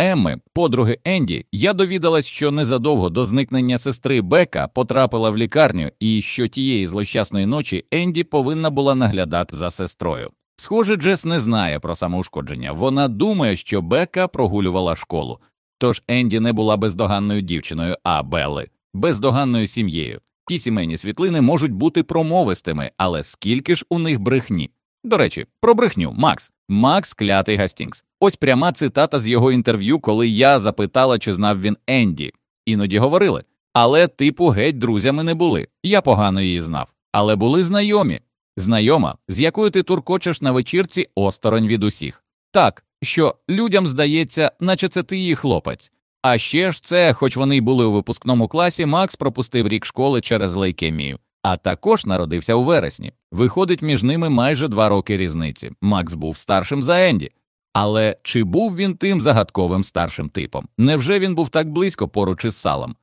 Емми, подруги Енді, я довідалась, що незадовго до зникнення сестри Бека потрапила в лікарню, і що тієї злощасної ночі Енді повинна була наглядати за сестрою. Схоже, Джес не знає про самоушкодження. Вона думає, що Бека прогулювала школу. Тож Енді не була бездоганною дівчиною, а Белли бездоганною сім'єю. Ті сімейні світлини можуть бути промовистими, але скільки ж у них брехні? До речі, про брехню Макс. Макс клятий Гастінгс. Ось пряма цитата з його інтерв'ю, коли я запитала, чи знав він Енді. Іноді говорили. Але, типу, геть друзями не були. Я погано її знав. Але були знайомі. Знайома, з якою ти туркочеш на вечірці осторонь від усіх. Так, що людям здається, наче це ти її хлопець. А ще ж це, хоч вони й були у випускному класі, Макс пропустив рік школи через лейкемію, а також народився у вересні. Виходить, між ними майже два роки різниці. Макс був старшим за Енді. Але чи був він тим загадковим старшим типом? Невже він був так близько поруч із Салом?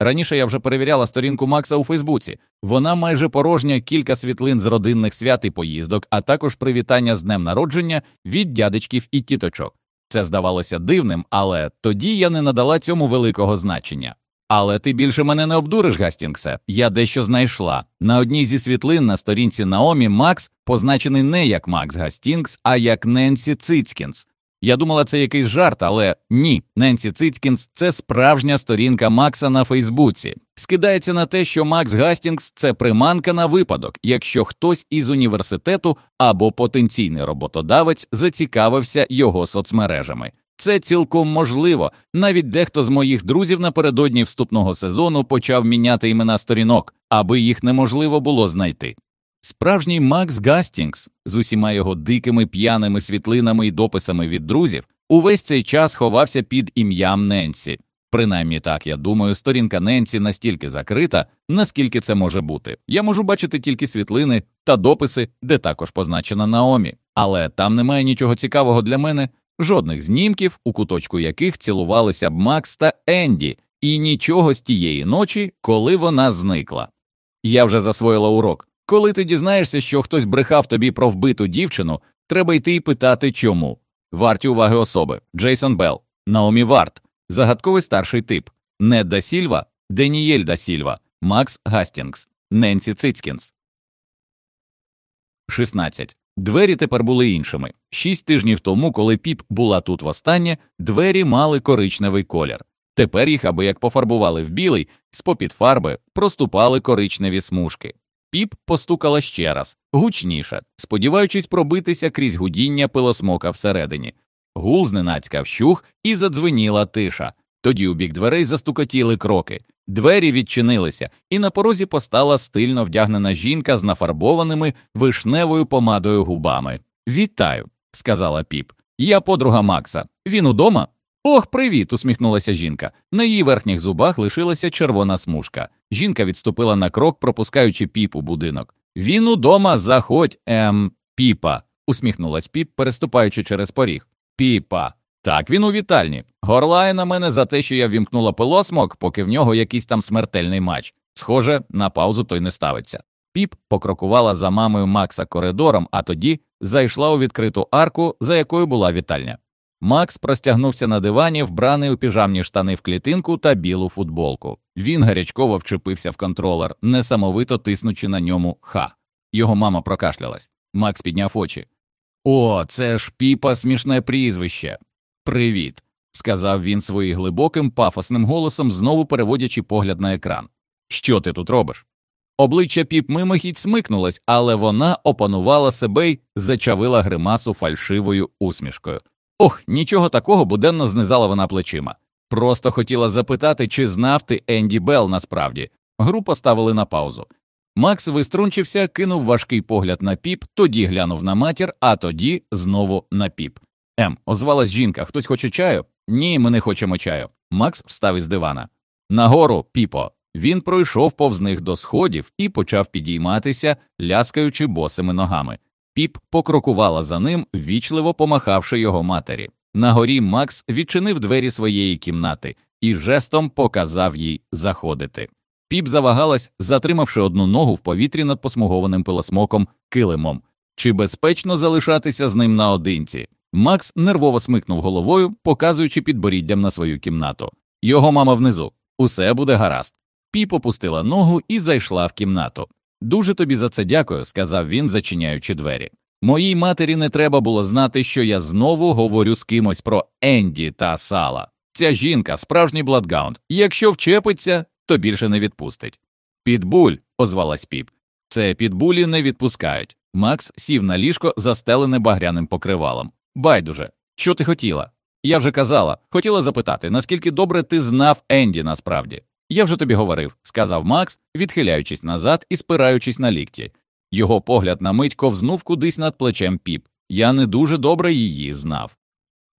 Раніше я вже перевіряла сторінку Макса у Фейсбуці. Вона майже порожня кілька світлин з родинних свят і поїздок, а також привітання з днем народження від дядечків і тіточок. Це здавалося дивним, але тоді я не надала цьому великого значення. Але ти більше мене не обдуриш, Гастінгсе. Я дещо знайшла. На одній зі світлин на сторінці Наомі Макс позначений не як Макс Гастінгс, а як Ненсі Цицькінс. Я думала, це якийсь жарт, але ні, Ненсі Цицькінс це справжня сторінка Макса на Фейсбуці. Скидається на те, що Макс Гастінгс це приманка на випадок, якщо хтось із університету або потенційний роботодавець зацікавився його соцмережами. Це цілком можливо. Навіть дехто з моїх друзів напередодні вступного сезону почав міняти імена сторінок, аби їх неможливо було знайти. Справжній Макс Гастінгс з усіма його дикими п'яними світлинами і дописами від друзів увесь цей час ховався під ім'ям Ненсі. Принаймні так я думаю, сторінка Ненсі настільки закрита, наскільки це може бути. Я можу бачити тільки світлини та дописи, де також позначена Наомі, але там немає нічого цікавого для мене, жодних знімків, у куточку яких цілувалися б Макс та Енді, і нічого з тієї ночі, коли вона зникла. Я вже засвоїла урок. Коли ти дізнаєшся, що хтось брехав тобі про вбиту дівчину, треба йти і питати чому. Варті уваги особи Джейсон Белл, Наомі Варт, загадковий старший тип, Нед да Сільва, Денієль да Сільва, Макс Гастінгс, Ненсі Цицькінс. 16. Двері тепер були іншими. Шість тижнів тому, коли Піп була тут востаннє, двері мали коричневий колір. Тепер їх абияк пофарбували в білий, з-попід фарби проступали коричневі смужки. Піп постукала ще раз, гучніше, сподіваючись пробитися крізь гудіння пилосмока всередині. Гул зненацька вщух і задзвеніла тиша. Тоді у бік дверей застукотіли кроки. Двері відчинилися, і на порозі постала стильно вдягнена жінка з нафарбованими вишневою помадою губами. Вітаю, сказала піп. Я подруга Макса. Він удома? Ох, привіт, усміхнулася жінка. На її верхніх зубах лишилася червона смужка. Жінка відступила на крок, пропускаючи піп у будинок. Він удома, заходь, ем, піпа, усміхнулась піп, переступаючи через поріг. Піпа. Так, він у вітальні. Горлає на мене за те, що я вімкнула пилосмок, поки в нього якийсь там смертельний матч. Схоже, на паузу той не ставиться. Піп покрокувала за мамою Макса коридором, а тоді зайшла у відкриту арку, за якою була вітальня. Макс простягнувся на дивані, вбраний у піжамні штани в клітинку та білу футболку. Він гарячково вчепився в контролер, несамовито тиснучи на ньому ха. Його мама прокашлялась. Макс підняв очі. О, це ж піпа смішне прізвище. Привіт, сказав він своїм глибоким пафосним голосом, знову переводячи погляд на екран. Що ти тут робиш? Обличчя піп мимохідь смикнулось, але вона опанувала себе й зачавила гримасу фальшивою усмішкою. Ох, нічого такого буденно знизала вона плечима. Просто хотіла запитати, чи знав ти Енді Белл насправді. Гру поставили на паузу. Макс виструнчився, кинув важкий погляд на піп, тоді глянув на матір, а тоді знову на піп. Ем, озвалась жінка, хтось хоче чаю? Ні, ми не хочемо чаю. Макс встав із дивана. Нагору, піпо. Він пройшов повз них до сходів і почав підійматися, ляскаючи босими ногами. Піп покрокувала за ним, ввічливо помахавши його матері. На горі Макс відчинив двері своєї кімнати і жестом показав їй заходити. Піп завагалась, затримавши одну ногу в повітрі над посмугованим пилосмоком килимом. Чи безпечно залишатися з ним наодинці? Макс нервово смикнув головою, показуючи підборіддям на свою кімнату. Його мама внизу. Усе буде гаразд. Піп опустила ногу і зайшла в кімнату. Дуже тобі за це дякую, сказав він, зачиняючи двері. Моїй матері не треба було знати, що я знову говорю з кимось про Енді та Сала. Ця жінка справжній бладгаунд. Якщо вчепиться, то більше не відпустить. Підбуль, озвалась піп. Це підбулі не відпускають. Макс сів на ліжко, застелене багряним покривалом. Байдуже, що ти хотіла? Я вже казала, хотіла запитати, наскільки добре ти знав Енді насправді. Я вже тобі говорив, сказав Макс, відхиляючись назад і спираючись на лікті. Його погляд на мить ковзнув кудись над плечем піп. Я не дуже добре її знав.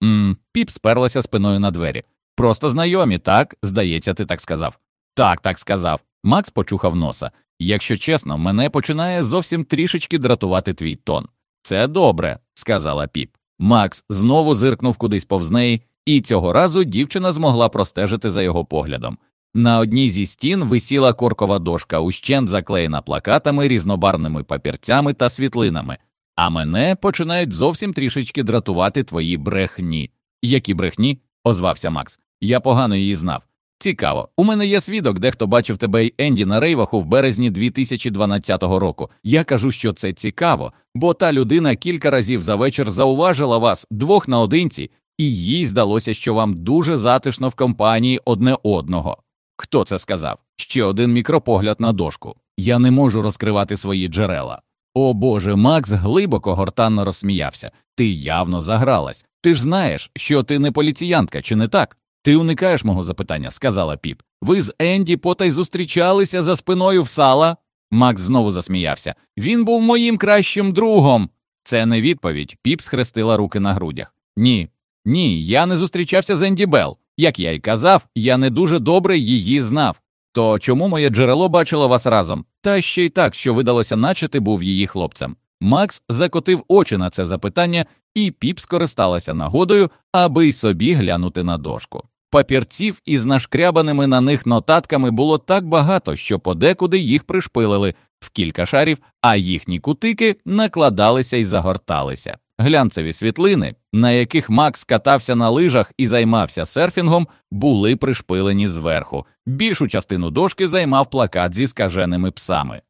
Мм, піп сперлася спиною на двері. Просто знайомі, так? Здається, ти так сказав. Так, так сказав. Макс почухав носа. Якщо чесно, мене починає зовсім трішечки дратувати твій тон. Це добре, сказала піп. Макс знову зиркнув кудись повз неї, і цього разу дівчина змогла простежити за його поглядом. На одній зі стін висіла коркова дошка, ущент заклеєна плакатами, різнобарними папірцями та світлинами, а мене починають зовсім трішечки дратувати твої брехні. Які брехні? озвався Макс. Я погано її знав. Цікаво, у мене є свідок, дехто бачив тебе й Енді на рейваху в березні 2012 року. Я кажу, що це цікаво, бо та людина кілька разів за вечір зауважила вас двох наодинці, і їй здалося, що вам дуже затишно в компанії одне одного. Хто це сказав? Ще один мікропогляд на дошку. Я не можу розкривати свої джерела. О Боже, Макс глибоко гортанно розсміявся. Ти явно загралась. Ти ж знаєш, що ти не поліціянтка, чи не так? Ти уникаєш мого запитання, сказала піп. Ви з Енді потай зустрічалися за спиною в сала? Макс знову засміявся. Він був моїм кращим другом. Це не відповідь. Піп схрестила руки на грудях. Ні, ні, я не зустрічався з Енді Белл. Як я й казав, я не дуже добре її знав. То чому моє джерело бачило вас разом? Та ще й так, що видалося, наче ти був її хлопцем. Макс закотив очі на це запитання, і піп скористалася нагодою, аби й собі глянути на дошку. Папірців із нашкрябаними на них нотатками було так багато, що подекуди їх пришпилили в кілька шарів, а їхні кутики накладалися і загорталися. Глянцеві світлини, на яких Макс катався на лижах і займався серфінгом, були пришпилені зверху. Більшу частину дошки займав плакат зі скаженими псами.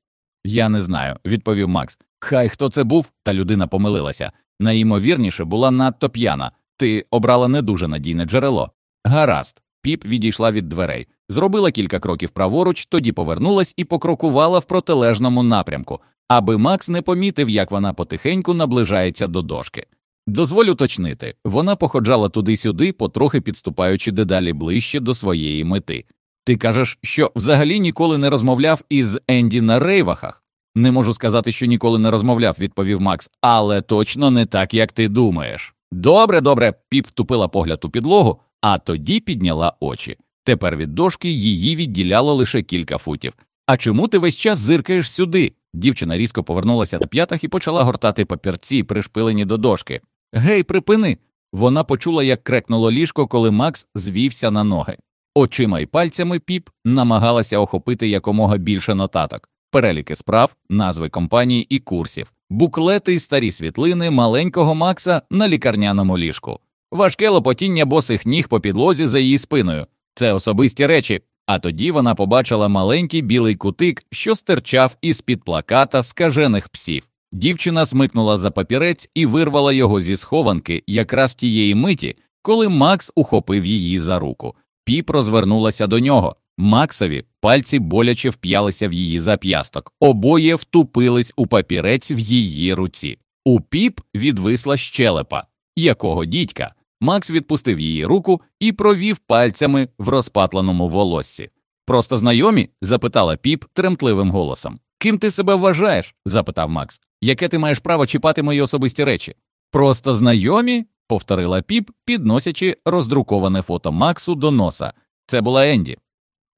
Я не знаю, відповів Макс. Хай хто це був, та людина помилилася. Найімовірніше була надто п'яна. Ти обрала не дуже надійне джерело. Гаразд. Піп відійшла від дверей, зробила кілька кроків праворуч, тоді повернулась і покрокувала в протилежному напрямку, аби Макс не помітив, як вона потихеньку наближається до дошки. Дозволь уточнити, вона походжала туди-сюди, потрохи підступаючи дедалі ближче до своєї мети. Ти кажеш, що взагалі ніколи не розмовляв із Енді на рейвахах? Не можу сказати, що ніколи не розмовляв, відповів Макс, але точно не так, як ти думаєш. Добре, добре, піп втупила погляд у підлогу, а тоді підняла очі. Тепер від дошки її відділяло лише кілька футів. А чому ти весь час зиркаєш сюди? Дівчина різко повернулася на п'ятах і почала гортати папірці, пришпилені до дошки. Гей, припини. Вона почула, як крекнуло ліжко, коли Макс звівся на ноги. Очима й пальцями піп намагалася охопити якомога більше нотаток, переліки справ, назви компаній і курсів, буклети й старі світлини маленького Макса на лікарняному ліжку, важке лопотіння босих ніг по підлозі за її спиною. Це особисті речі. А тоді вона побачила маленький білий кутик, що стирчав із під плаката скажених псів. Дівчина смикнула за папірець і вирвала його зі схованки якраз тієї миті, коли Макс ухопив її за руку. Піп розвернулася до нього. Максові пальці боляче вп'ялися в її зап'ясток, обоє втупились у папірець в її руці. У піп відвисла щелепа. Якого дідька? Макс відпустив її руку і провів пальцями в розпатленому волоссі. Просто знайомі? запитала піп тремтливим голосом. Ким ти себе вважаєш? запитав Макс. Яке ти маєш право чіпати мої особисті речі? Просто знайомі? повторила піп, підносячи роздруковане фото Максу до носа. Це була Енді.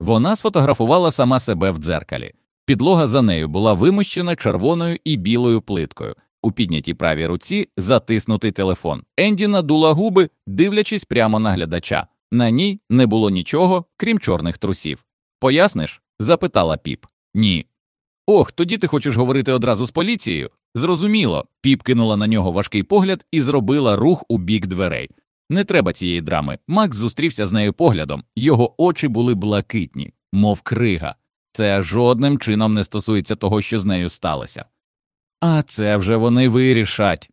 Вона сфотографувала сама себе в дзеркалі. Підлога за нею була вимощена червоною і білою плиткою. У піднятій правій руці затиснутий телефон. Енді надула губи, дивлячись прямо на глядача. На ній не було нічого, крім чорних трусів. Поясниш? запитала піп. Ні. Ох, тоді ти хочеш говорити одразу з поліцією? Зрозуміло, піп кинула на нього важкий погляд і зробила рух у бік дверей. Не треба цієї драми. Макс зустрівся з нею поглядом, його очі були блакитні, мов крига. Це жодним чином не стосується того, що з нею сталося. А це вже вони вирішать.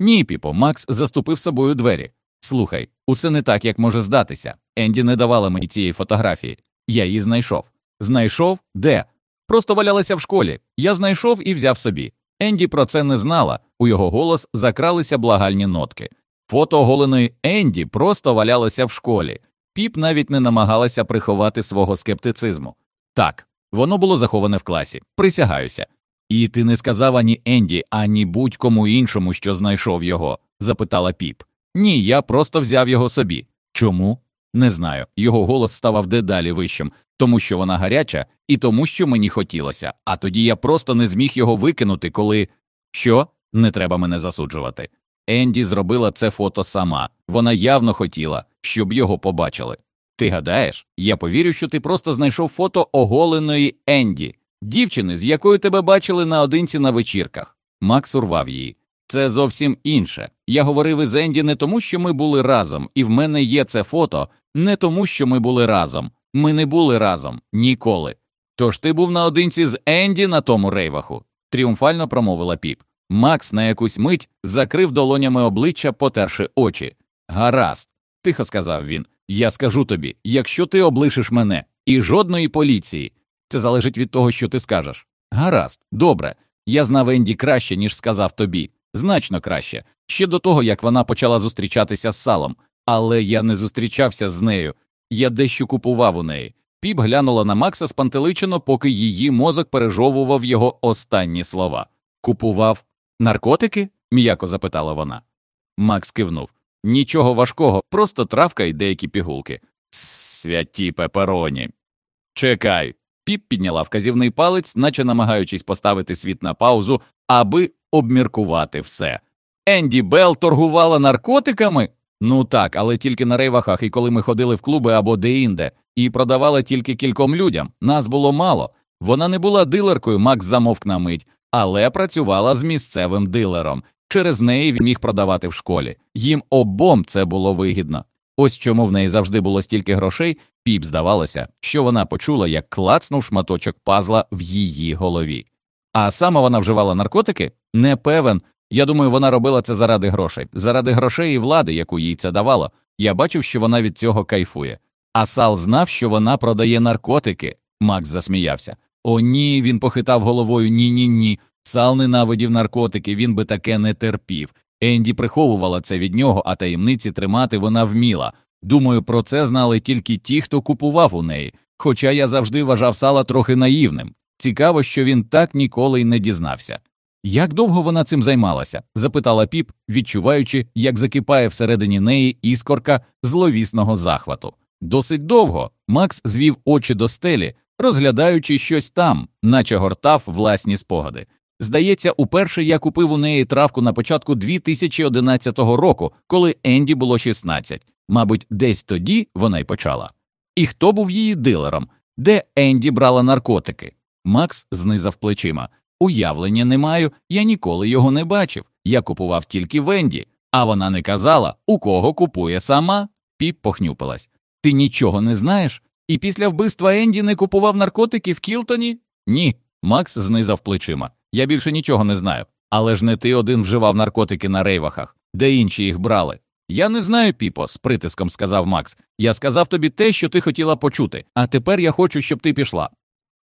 Ні, піпо, Макс заступив собою двері. Слухай, усе не так, як може здатися. Енді не давала мені цієї фотографії. Я її знайшов. Знайшов де? Просто валялася в школі. Я знайшов і взяв собі. Енді про це не знала, у його голос закралися благальні нотки. Фото оголеної Енді просто валялося в школі. Піп навіть не намагалася приховати свого скептицизму. Так, воно було заховане в класі, присягаюся. І ти не сказав ані Енді, ані будь-кому іншому, що знайшов його? запитала піп. Ні, я просто взяв його собі. Чому? Не знаю. Його голос ставав дедалі вищим, тому що вона гаряча, і тому, що мені хотілося, а тоді я просто не зміг його викинути, коли. Що? Не треба мене засуджувати. Енді зробила це фото сама, вона явно хотіла, щоб його побачили. Ти гадаєш, я повірю, що ти просто знайшов фото оголеної Енді, дівчини, з якою тебе бачили наодинці на вечірках. Макс урвав її. Це зовсім інше. Я говорив із Енді не тому, що ми були разом, і в мене є це фото, не тому, що ми були разом. Ми не були разом ніколи. Тож ти був наодинці з Енді на тому рейваху, тріумфально промовила піп. Макс на якусь мить закрив долонями обличчя, потерши очі. Гаразд, тихо сказав він. Я скажу тобі, якщо ти облишиш мене і жодної поліції, це залежить від того, що ти скажеш. Гаразд, добре. Я знав Енді краще, ніж сказав тобі, значно краще, ще до того, як вона почала зустрічатися з салом, але я не зустрічався з нею, я дещо купував у неї. Піп глянула на Макса спантеличено, поки її мозок пережовував його останні слова. Купував наркотики? м'яко запитала вона. Макс кивнув. Нічого важкого, просто травка і деякі пігулки. Святі пепероні. Чекай. Піп підняла вказівний палець, наче намагаючись поставити світ на паузу, аби обміркувати все. Енді Белл торгувала наркотиками? Ну так, але тільки на рейвахах, і коли ми ходили в клуби або де-інде, і продавала тільки кільком людям. Нас було мало. Вона не була дилеркою, Макс замовк на мить, але працювала з місцевим дилером. Через неї він міг продавати в школі. Їм обом це було вигідно. Ось чому в неї завжди було стільки грошей, піп здавалося, що вона почула, як клацнув шматочок пазла в її голові. А саме вона вживала наркотики? Не певен. Я думаю, вона робила це заради грошей, заради грошей і влади, яку їй це давало. Я бачив, що вона від цього кайфує. А Сал знав, що вона продає наркотики. Макс засміявся. О, ні, він похитав головою ні, ні, ні. Сал ненавидів наркотики, він би таке не терпів. Енді приховувала це від нього, а таємниці тримати вона вміла. Думаю, про це знали тільки ті, хто купував у неї. Хоча я завжди вважав сала трохи наївним. Цікаво, що він так ніколи й не дізнався. Як довго вона цим займалася? запитала піп, відчуваючи, як закипає всередині неї іскорка зловісного захвату. Досить довго Макс звів очі до стелі, розглядаючи щось там, наче гортав власні спогади. Здається, уперше я купив у неї травку на початку 2011 року, коли Енді було 16. Мабуть, десь тоді вона й почала. І хто був її дилером, де Енді брала наркотики? Макс знизав плечима. Уявлення не маю, я ніколи його не бачив. Я купував тільки в Енді, а вона не казала, у кого купує сама. Піп похнюпилась. Ти нічого не знаєш? І після вбивства Енді не купував наркотики в Кілтоні? Ні. Макс знизав плечима. Я більше нічого не знаю. Але ж не ти один вживав наркотики на рейвахах, де інші їх брали. Я не знаю, Піпо, з притиском сказав Макс. Я сказав тобі те, що ти хотіла почути, а тепер я хочу, щоб ти пішла.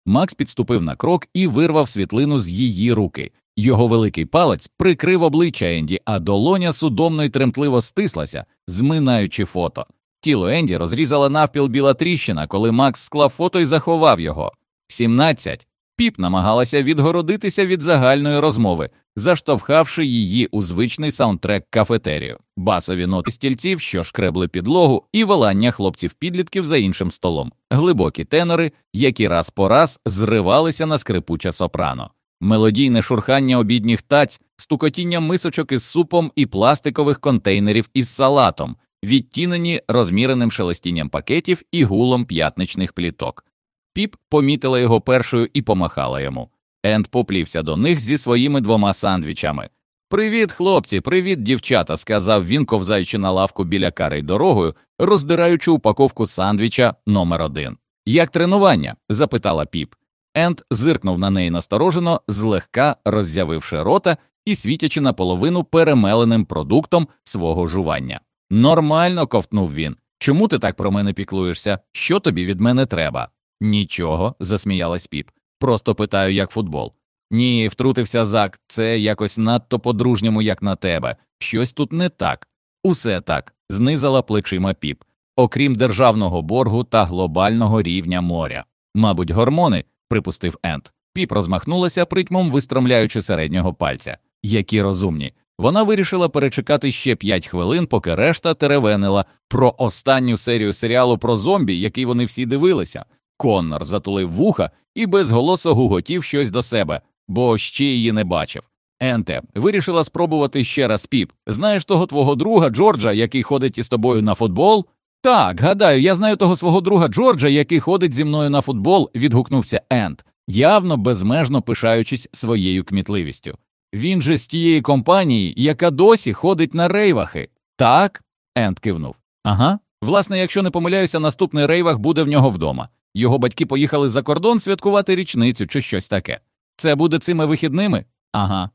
Макс підступив на крок і вирвав світлину з її руки. Його великий палець прикрив обличчя Енді, а долоня судомно й тремтливо стислася, зминаючи фото. Тіло Енді розрізала навпіл біла тріщина, коли Макс склав фото і заховав його. Сімнадцять. Піп намагалася відгородитися від загальної розмови, заштовхавши її у звичний саундтрек кафетерію, басові ноти стільців, що шкребли підлогу, і волання хлопців-підлітків за іншим столом, глибокі тенори, які раз по раз зривалися на скрипуче сопрано, мелодійне шурхання обідніх таць, стукотіння мисочок із супом і пластикових контейнерів із салатом, відтінені розміреним шелестінням пакетів і гулом п'ятничних пліток. Піп помітила його першою і помахала йому. Енд поплівся до них зі своїми двома сандвічами. Привіт, хлопці, привіт, дівчата, сказав він, ковзаючи на лавку біля кари дорогою, роздираючи упаковку сандвіча номер один. Як тренування? запитала піп. Енд зиркнув на неї насторожено, злегка роззявивши рота і світячи наполовину перемеленим продуктом свого жування. Нормально, ковтнув він. Чому ти так про мене піклуєшся? Що тобі від мене треба? Нічого, засміялась піп. Просто питаю, як футбол. Ні, втрутився зак, це якось надто по-дружньому, як на тебе. Щось тут не так. Усе так, знизала плечима піп, окрім державного боргу та глобального рівня моря. Мабуть, гормони, припустив Ент. Піп розмахнулася притьмом, вистромляючи середнього пальця. Які розумні. Вона вирішила перечекати ще п'ять хвилин, поки решта теревенила про останню серію серіалу про зомбі, який вони всі дивилися. Коннор затулив вуха і безголосо гуготів щось до себе, бо ще її не бачив. Енте, вирішила спробувати ще раз піп. Знаєш того твого друга Джорджа, який ходить із тобою на футбол? Так, гадаю, я знаю того свого друга Джорджа, який ходить зі мною на футбол, відгукнувся Ент, явно безмежно пишаючись своєю кмітливістю. Він же з тієї компанії, яка досі ходить на рейвахи. Так? Ент кивнув. Ага. Власне, якщо не помиляюся, наступний рейвах буде в нього вдома. Його батьки поїхали за кордон святкувати річницю чи щось таке. Це буде цими вихідними? Ага.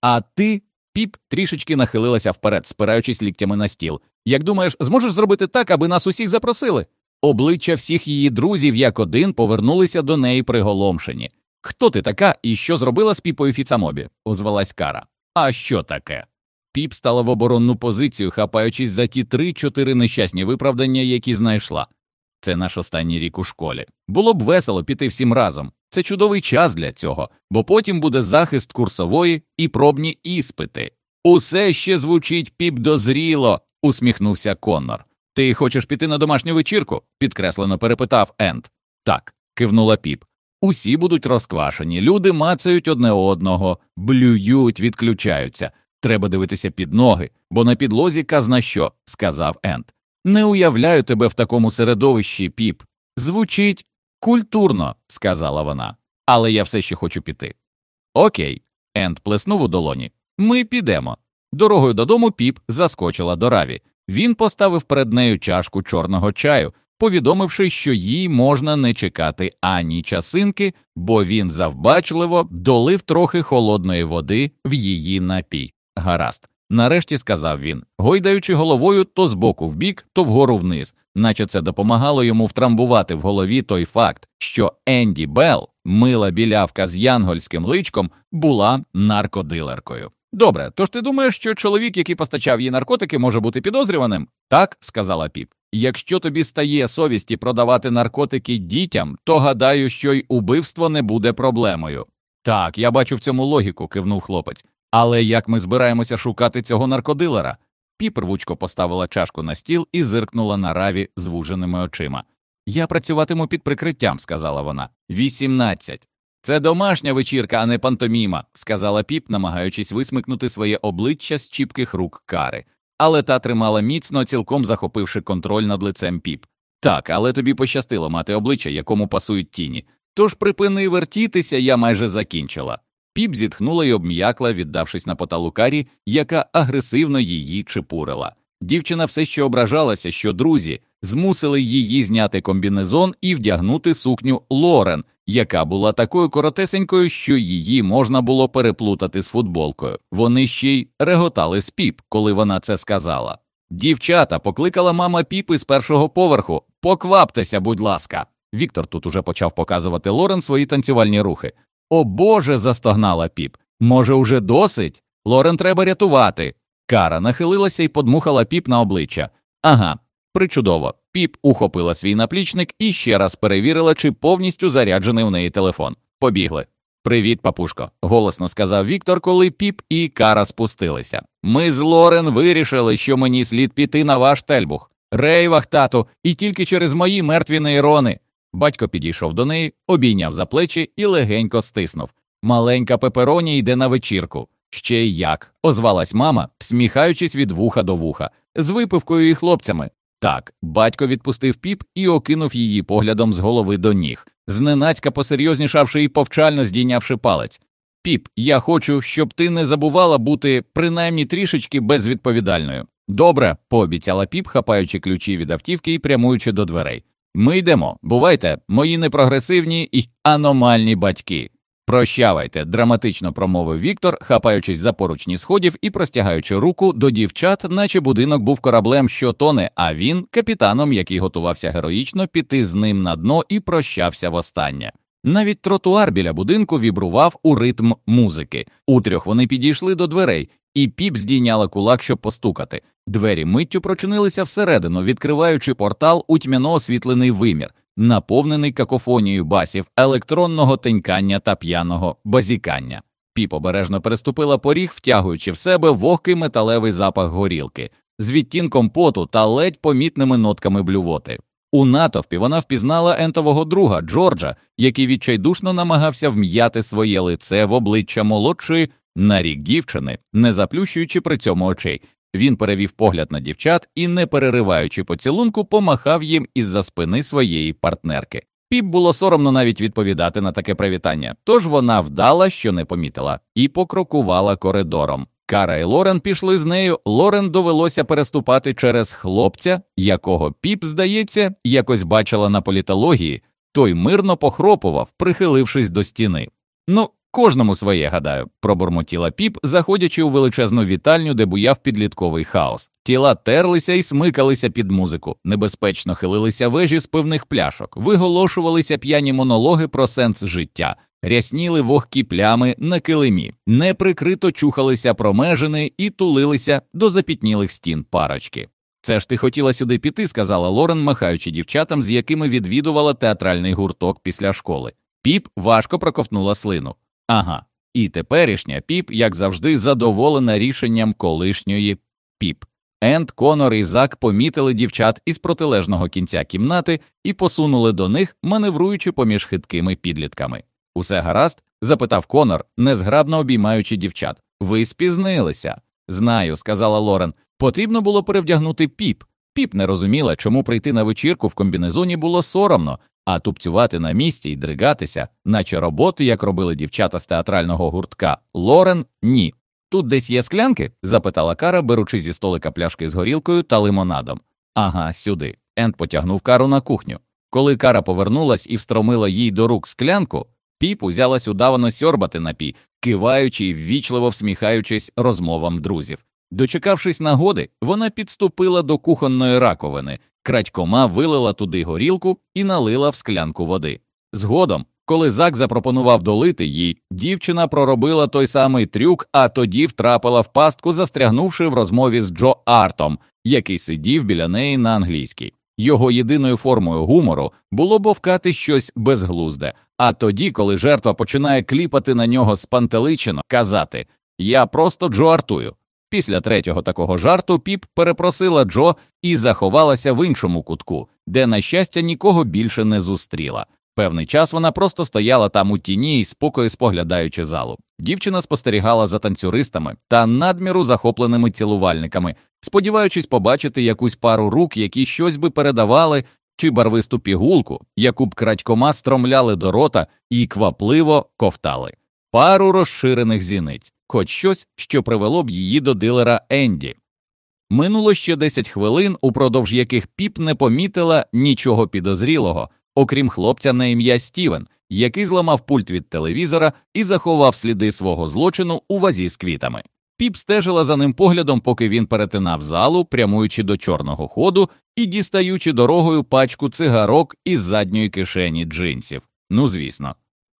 А ти, піп, трішечки нахилилася вперед, спираючись ліктями на стіл. Як думаєш, зможеш зробити так, аби нас усіх запросили? Обличчя всіх її друзів як один повернулися до неї приголомшені. Хто ти така і що зробила з піпою Фіцамобі? озвалась Кара. А що таке? Піп стала в оборонну позицію, хапаючись за ті три-чотири нещасні виправдання, які знайшла. Це наш останній рік у школі. Було б весело піти всім разом. Це чудовий час для цього, бо потім буде захист курсової і пробні іспити. Усе ще звучить піп дозріло, усміхнувся Коннор. Ти хочеш піти на домашню вечірку? підкреслено перепитав Енд. Так, кивнула піп. Усі будуть розквашені, люди мацають одне одного, блюють, відключаються. Треба дивитися під ноги, бо на підлозі казна що, сказав Енд. Не уявляю тебе в такому середовищі, піп. Звучить культурно, сказала вона, але я все ще хочу піти. Окей, Енд плеснув у долоні. Ми підемо. Дорогою додому піп заскочила до раві. Він поставив перед нею чашку чорного чаю, повідомивши, що їй можна не чекати ані часинки, бо він завбачливо долив трохи холодної води в її напій. Гаразд. Нарешті сказав він, гойдаючи головою то з боку в бік, то вгору вниз, наче це допомагало йому втрамбувати в голові той факт, що Енді Белл, мила білявка з янгольським личком, була наркодилеркою. Добре, тож ти думаєш, що чоловік, який постачав їй наркотики, може бути підозрюваним? Так, сказала піп. Якщо тобі стає совісті продавати наркотики дітям, то гадаю, що й убивство не буде проблемою. Так, я бачу в цьому логіку, кивнув хлопець. Але як ми збираємося шукати цього наркодилера? Піп рвучко поставила чашку на стіл і зиркнула на раві звуженими очима. Я працюватиму під прикриттям, сказала вона. Вісімнадцять. Це домашня вечірка, а не пантоміма, сказала піп, намагаючись висмикнути своє обличчя з чіпких рук кари. Але та тримала міцно, цілком захопивши контроль над лицем піп. Так, але тобі пощастило мати обличчя, якому пасують тіні. Тож припини вертітися, я майже закінчила. Піп зітхнула і обм'якла, віддавшись на поталу карі, яка агресивно її чепурила. Дівчина все ще ображалася, що друзі змусили її зняти комбінезон і вдягнути сукню Лорен, яка була такою коротесенькою, що її можна було переплутати з футболкою. Вони ще й реготали з піп, коли вона це сказала. Дівчата покликала мама піпи з першого поверху. Покваптеся, будь ласка. Віктор тут уже почав показувати Лорен свої танцювальні рухи. О Боже. застогнала піп. Може, уже досить? Лорен треба рятувати. Кара нахилилася і подмухала піп на обличчя. Ага, причудово. Піп ухопила свій наплічник і ще раз перевірила, чи повністю заряджений у неї телефон. Побігли. Привіт, папушко, голосно сказав Віктор, коли піп і Кара спустилися. Ми з Лорен вирішили, що мені слід піти на ваш тельбух. Рейвах, тату, і тільки через мої мертві нейрони. Батько підійшов до неї, обійняв за плечі і легенько стиснув. Маленька пепероні йде на вечірку. Ще й як, озвалась мама, всміхаючись від вуха до вуха, з випивкою і хлопцями. Так, батько відпустив піп і окинув її поглядом з голови до ніг. зненацька посерйознішавши і повчально здійнявши палець. Піп, я хочу, щоб ти не забувала бути принаймні трішечки безвідповідальною. Добре, пообіцяла піп, хапаючи ключі від автівки і прямуючи до дверей. Ми йдемо. Бувайте, мої непрогресивні і аномальні батьки. Прощавайте, драматично промовив Віктор, хапаючись за поручні сходів і простягаючи руку до дівчат, наче будинок був кораблем, що тоне, а він капітаном, який готувався героїчно піти з ним на дно і прощався востаннє. Навіть тротуар біля будинку вібрував у ритм музики. Утрьох вони підійшли до дверей, і піп здійняла кулак, щоб постукати. Двері миттю прочинилися всередину, відкриваючи портал у тьмяно освітлений вимір, наповнений какофонією басів, електронного тенькання та п'яного базікання. Піп обережно переступила поріг, втягуючи в себе вогкий металевий запах горілки з відтінком поту та ледь помітними нотками блювоти. У натовпі вона впізнала ентового друга Джорджа, який відчайдушно намагався вм'яти своє лице в обличчя молодшої на рік дівчини, не заплющуючи при цьому очей. Він перевів погляд на дівчат і, не перериваючи поцілунку, помахав їм із за спини своєї партнерки. Піп було соромно навіть відповідати на таке привітання, тож вона вдала, що не помітила, і покрокувала коридором. Кара і Лорен пішли з нею. Лорен довелося переступати через хлопця, якого піп, здається, якось бачила на політології, той мирно похропував, прихилившись до стіни. Ну, кожному своє, гадаю, пробурмотіла піп, заходячи у величезну вітальню, де буяв підлітковий хаос. Тіла терлися і смикалися під музику, небезпечно хилилися вежі з пивних пляшок, виголошувалися п'яні монологи про сенс життя. Рясніли вогкі плями на килимі, неприкрито чухалися промежини і тулилися до запітнілих стін парочки. Це ж ти хотіла сюди піти, сказала Лорен, махаючи дівчатам, з якими відвідувала театральний гурток після школи. Піп важко проковтнула слину. Ага, і теперішня піп, як завжди, задоволена рішенням колишньої піп. Енд, Конор і Зак помітили дівчат із протилежного кінця кімнати і посунули до них, маневруючи поміж хиткими підлітками. Усе гаразд? запитав Конор, незграбно обіймаючи дівчат. Ви спізнилися. Знаю, сказала Лорен. Потрібно було перевдягнути піп. Піп не розуміла, чому прийти на вечірку в комбінезоні було соромно, а тупцювати на місці і дригатися, наче роботи, як робили дівчата з театрального гуртка. Лорен ні. Тут десь є склянки? запитала Кара, беручи зі столика пляшки з горілкою та лимонадом. Ага, сюди. Енд потягнув кару на кухню. Коли Кара повернулась і встромила їй до рук склянку, піп узялась удавано сьорбати напій, киваючи і ввічливо всміхаючись розмовам друзів. Дочекавшись нагоди, вона підступила до кухонної раковини, крадькома вилила туди горілку і налила в склянку води. Згодом, коли Зак запропонував долити їй, дівчина проробила той самий трюк, а тоді втрапила в пастку, застрягнувши в розмові з Джо Артом, який сидів біля неї на англійській. Його єдиною формою гумору було бовкати щось безглузде, а тоді, коли жертва починає кліпати на нього спантеличено, казати Я просто Джо артую. Після третього такого жарту піп перепросила Джо і заховалася в іншому кутку, де, на щастя, нікого більше не зустріла. Певний час вона просто стояла там у тіні і спокою споглядаючи залу. Дівчина спостерігала за танцюристами та надміру захопленими цілувальниками, сподіваючись побачити якусь пару рук, які щось би передавали, чи барвисту пігулку, яку б крадькома стромляли до рота і квапливо ковтали, пару розширених зіниць, хоч щось, що привело б її до дилера Енді. Минуло ще 10 хвилин, упродовж яких піп не помітила нічого підозрілого, окрім хлопця на ім'я Стівен, який зламав пульт від телевізора і заховав сліди свого злочину у вазі з квітами. Піп стежила за ним поглядом, поки він перетинав залу, прямуючи до чорного ходу і дістаючи дорогою пачку цигарок із задньої кишені джинсів. Ну звісно,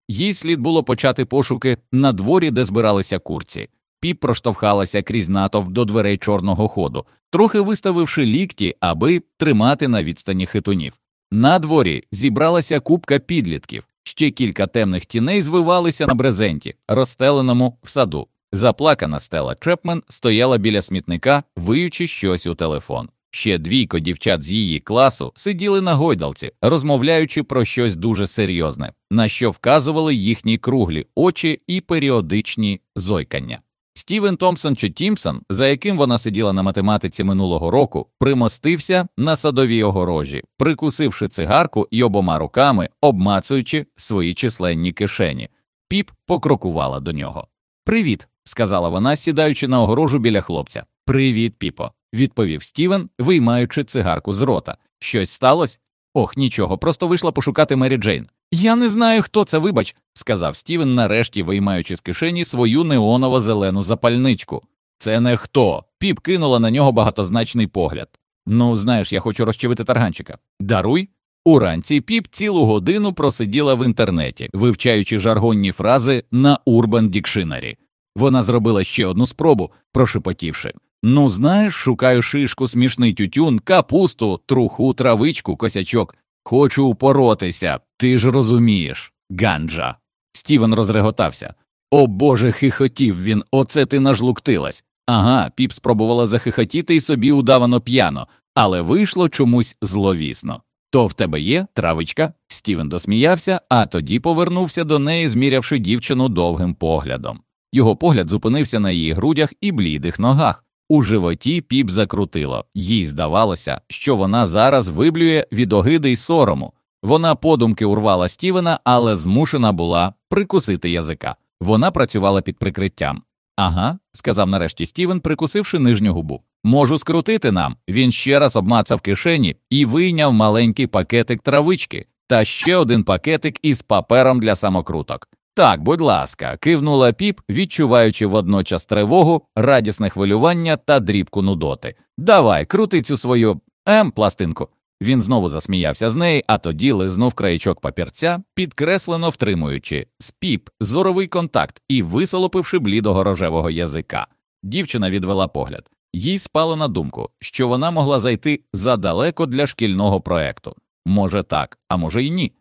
їй слід було почати пошуки на дворі, де збиралися курці. Піп проштовхалася крізь натовп до дверей чорного ходу, трохи виставивши лікті, аби тримати на відстані хитунів. На дворі зібралася купка підлітків, ще кілька темних тіней звивалися на брезенті, розстеленому в саду. Заплакана стела Чепмен стояла біля смітника, виючи щось у телефон. Ще двійко дівчат з її класу сиділи на гойдалці, розмовляючи про щось дуже серйозне, на що вказували їхні круглі очі і періодичні зойкання. Стівен Томпсон чи Тімпсон, за яким вона сиділа на математиці минулого року, примостився на садовій огорожі, прикусивши цигарку і обома руками, обмацуючи свої численні кишені. Піп покрокувала до нього. Привіт, сказала вона, сідаючи на огорожу біля хлопця. Привіт, піпо, відповів Стівен, виймаючи цигарку з рота. Щось сталося? Ох, нічого, просто вийшла пошукати Мері Джейн. Я не знаю, хто це, вибач, сказав Стівен, нарешті виймаючи з кишені свою неоново зелену запальничку. Це не хто. Піп кинула на нього багатозначний погляд. Ну, знаєш, я хочу розчавити тарганчика. Даруй. Уранці піп цілу годину просиділа в інтернеті, вивчаючи жаргонні фрази на Urban Dictionary. Вона зробила ще одну спробу, прошепотівши. Ну, знаєш, шукаю шишку, смішний тютюн, капусту, труху, травичку, косячок. Хочу упоротися, ти ж розумієш, ганджа. Стівен розреготався. О Боже, хихотів він, оце ти нажлуктилась. Ага, піп спробувала захихотіти і собі удавано п'яно, але вийшло чомусь зловісно. То в тебе є травичка? Стівен досміявся, а тоді повернувся до неї, змірявши дівчину довгим поглядом. Його погляд зупинився на її грудях і блідих ногах. У животі піп закрутило, їй здавалося, що вона зараз виблює від огиди й сорому. Вона подумки урвала Стівена, але змушена була прикусити язика. Вона працювала під прикриттям. Ага, сказав нарешті Стівен, прикусивши нижню губу. Можу скрутити нам. Він ще раз обмацав кишені і вийняв маленький пакетик травички та ще один пакетик із папером для самокруток. Так, будь ласка, кивнула піп, відчуваючи водночас тривогу, радісне хвилювання та дрібку нудоти. Давай, крути цю свою ем пластинку. Він знову засміявся з неї, а тоді лизнув краєчок папірця, підкреслено втримуючи спіп, зоровий контакт і висолопивши блідого рожевого язика. Дівчина відвела погляд. Їй спало на думку, що вона могла зайти задалеко для шкільного проекту. Може так, а може й ні.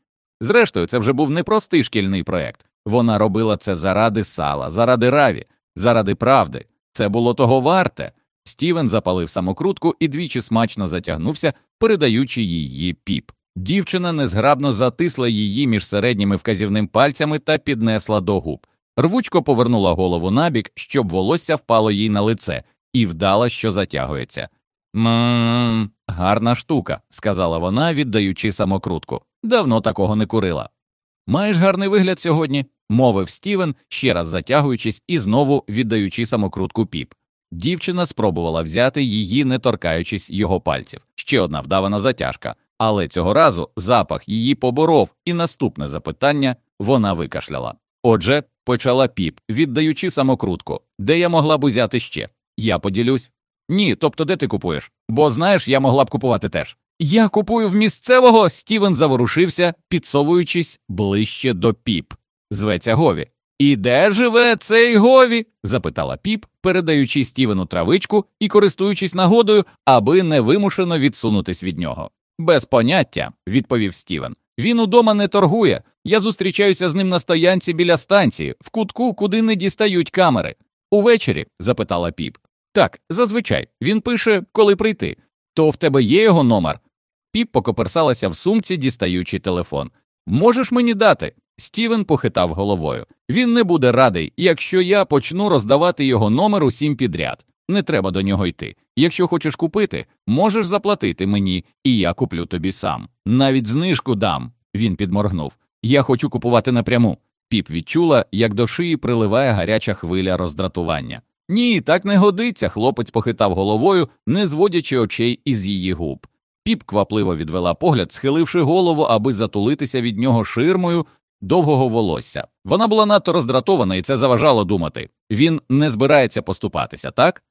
Зрештою, це вже був непростий шкільний проект. Вона робила це заради сала, заради раві, заради правди. Це було того варте. Стівен запалив самокрутку і двічі смачно затягнувся, передаючи її піп. Дівчина незграбно затисла її між середніми вказівним пальцями та піднесла до губ. Рвучко повернула голову набік, щоб волосся впало їй на лице, і вдала, що затягується. Мм, гарна штука, сказала вона, віддаючи самокрутку. Давно такого не курила. Маєш гарний вигляд сьогодні, мовив Стівен, ще раз затягуючись і знову віддаючи самокрутку піп. Дівчина спробувала взяти її, не торкаючись його пальців. Ще одна вдавана затяжка, але цього разу запах її поборов, і наступне запитання вона викашляла. Отже, почала піп, віддаючи самокрутку, де я могла б узяти ще. Я поділюсь. Ні, тобто де ти купуєш? Бо знаєш, я могла б купувати теж. Я купую в місцевого. Стівен заворушився, підсовуючись ближче до піп. Зветься Гові. І де живе цей Гові? запитала піп, передаючи Стівену травичку і користуючись нагодою, аби невимушено відсунутись від нього. Без поняття, відповів Стівен. Він удома не торгує. Я зустрічаюся з ним на стоянці біля станції, в кутку, куди не дістають камери. Увечері? запитала піп. Так, зазвичай. Він пише, коли прийти. То в тебе є його номер? Піп покоперсалася в сумці, дістаючи телефон. Можеш мені дати? Стівен похитав головою. Він не буде радий, якщо я почну роздавати його номер усім підряд. Не треба до нього йти. Якщо хочеш купити, можеш заплатити мені, і я куплю тобі сам. Навіть знижку дам. Він підморгнув. Я хочу купувати напряму. Піп відчула, як до шиї приливає гаряча хвиля роздратування. Ні, так не годиться. Хлопець похитав головою, не зводячи очей із її губ. Піп квапливо відвела погляд, схиливши голову, аби затулитися від нього ширмою довгого волосся. Вона була надто роздратована, і це заважало думати. Він не збирається поступатися, так?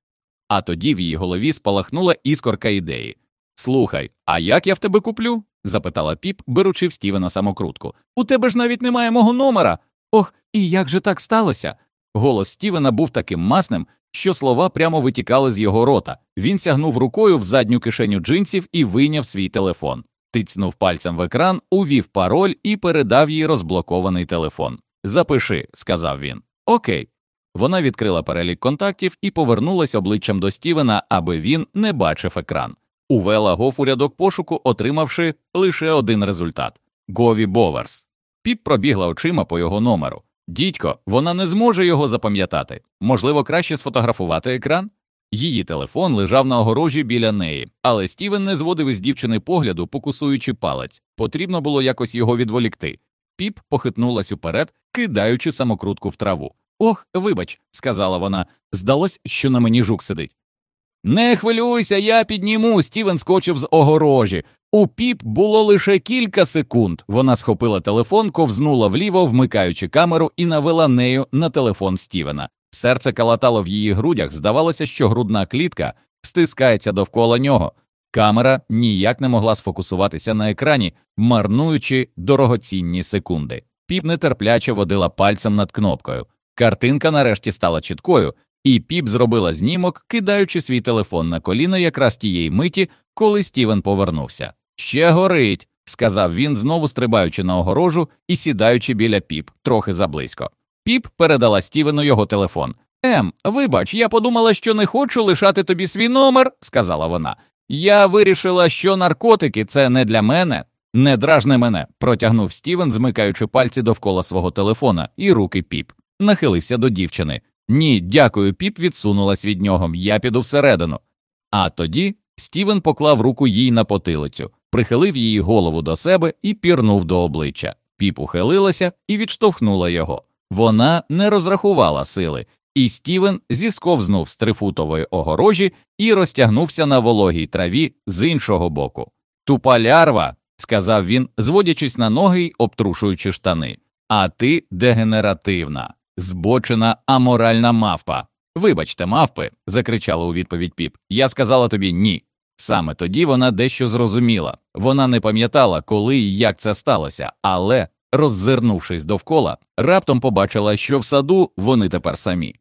А тоді в її голові спалахнула іскорка ідеї. Слухай, а як я в тебе куплю? запитала піп, беручи в Стівена самокрутку. У тебе ж навіть немає мого номера. Ох, і як же так сталося? Голос Стівена був таким масним, що слова прямо витікали з його рота. Він сягнув рукою в задню кишеню джинсів і вийняв свій телефон. Тицнув пальцем в екран, увів пароль і передав їй розблокований телефон. Запиши, сказав він. Окей. Вона відкрила перелік контактів і повернулась обличчям до Стівена, аби він не бачив екран. Увела Гоф у рядок пошуку, отримавши лише один результат Гові Боверс. Піп пробігла очима по його номеру. Дідько, вона не зможе його запам'ятати. Можливо, краще сфотографувати екран? Її телефон лежав на огорожі біля неї, але Стівен не зводив із дівчини погляду, покусуючи палець. Потрібно було якось його відволікти. Піп похитнулась уперед, кидаючи самокрутку в траву. Ох, вибач, сказала вона, здалось, що на мені жук сидить. Не хвилюйся, я підніму. Стівен скочив з огорожі. У піп було лише кілька секунд. Вона схопила телефон, ковзнула вліво, вмикаючи камеру, і навела нею на телефон Стівена. Серце калатало в її грудях, здавалося, що грудна клітка стискається довкола нього. Камера ніяк не могла сфокусуватися на екрані, марнуючи дорогоцінні секунди. Піп нетерпляче водила пальцем над кнопкою. Картинка нарешті стала чіткою, і піп зробила знімок, кидаючи свій телефон на коліна якраз тієї миті, коли Стівен повернувся. Ще горить, сказав він, знову стрибаючи на огорожу і сідаючи біля піп, трохи заблизько. Піп передала Стівену його телефон. Ем, вибач, я подумала, що не хочу лишати тобі свій номер, сказала вона. Я вирішила, що наркотики це не для мене. Не дражни мене, протягнув Стівен, змикаючи пальці довкола свого телефона, і руки піп. Нахилився до дівчини. Ні, дякую, піп відсунулась від нього. Я піду всередину. А тоді Стівен поклав руку їй на потилицю, прихилив її голову до себе і пірнув до обличчя. Піп ухилилася і відштовхнула його. Вона не розрахувала сили, і Стівен зісковзнув з трифутової огорожі і розтягнувся на вологій траві з іншого боку. Тупа лярва, сказав він, зводячись на ноги й обтрушуючи штани. А ти дегенеративна, збочена аморальна мавпа. Вибачте, мавпи, закричала у відповідь піп. Я сказала тобі ні. Саме тоді вона дещо зрозуміла. Вона не пам'ятала, коли і як це сталося, але, роззирнувшись довкола, раптом побачила, що в саду вони тепер самі.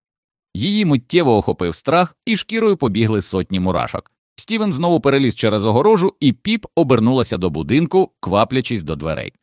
Її миттєво охопив страх, і шкірою побігли сотні мурашок. Стівен знову переліз через огорожу, і піп обернулася до будинку, кваплячись до дверей.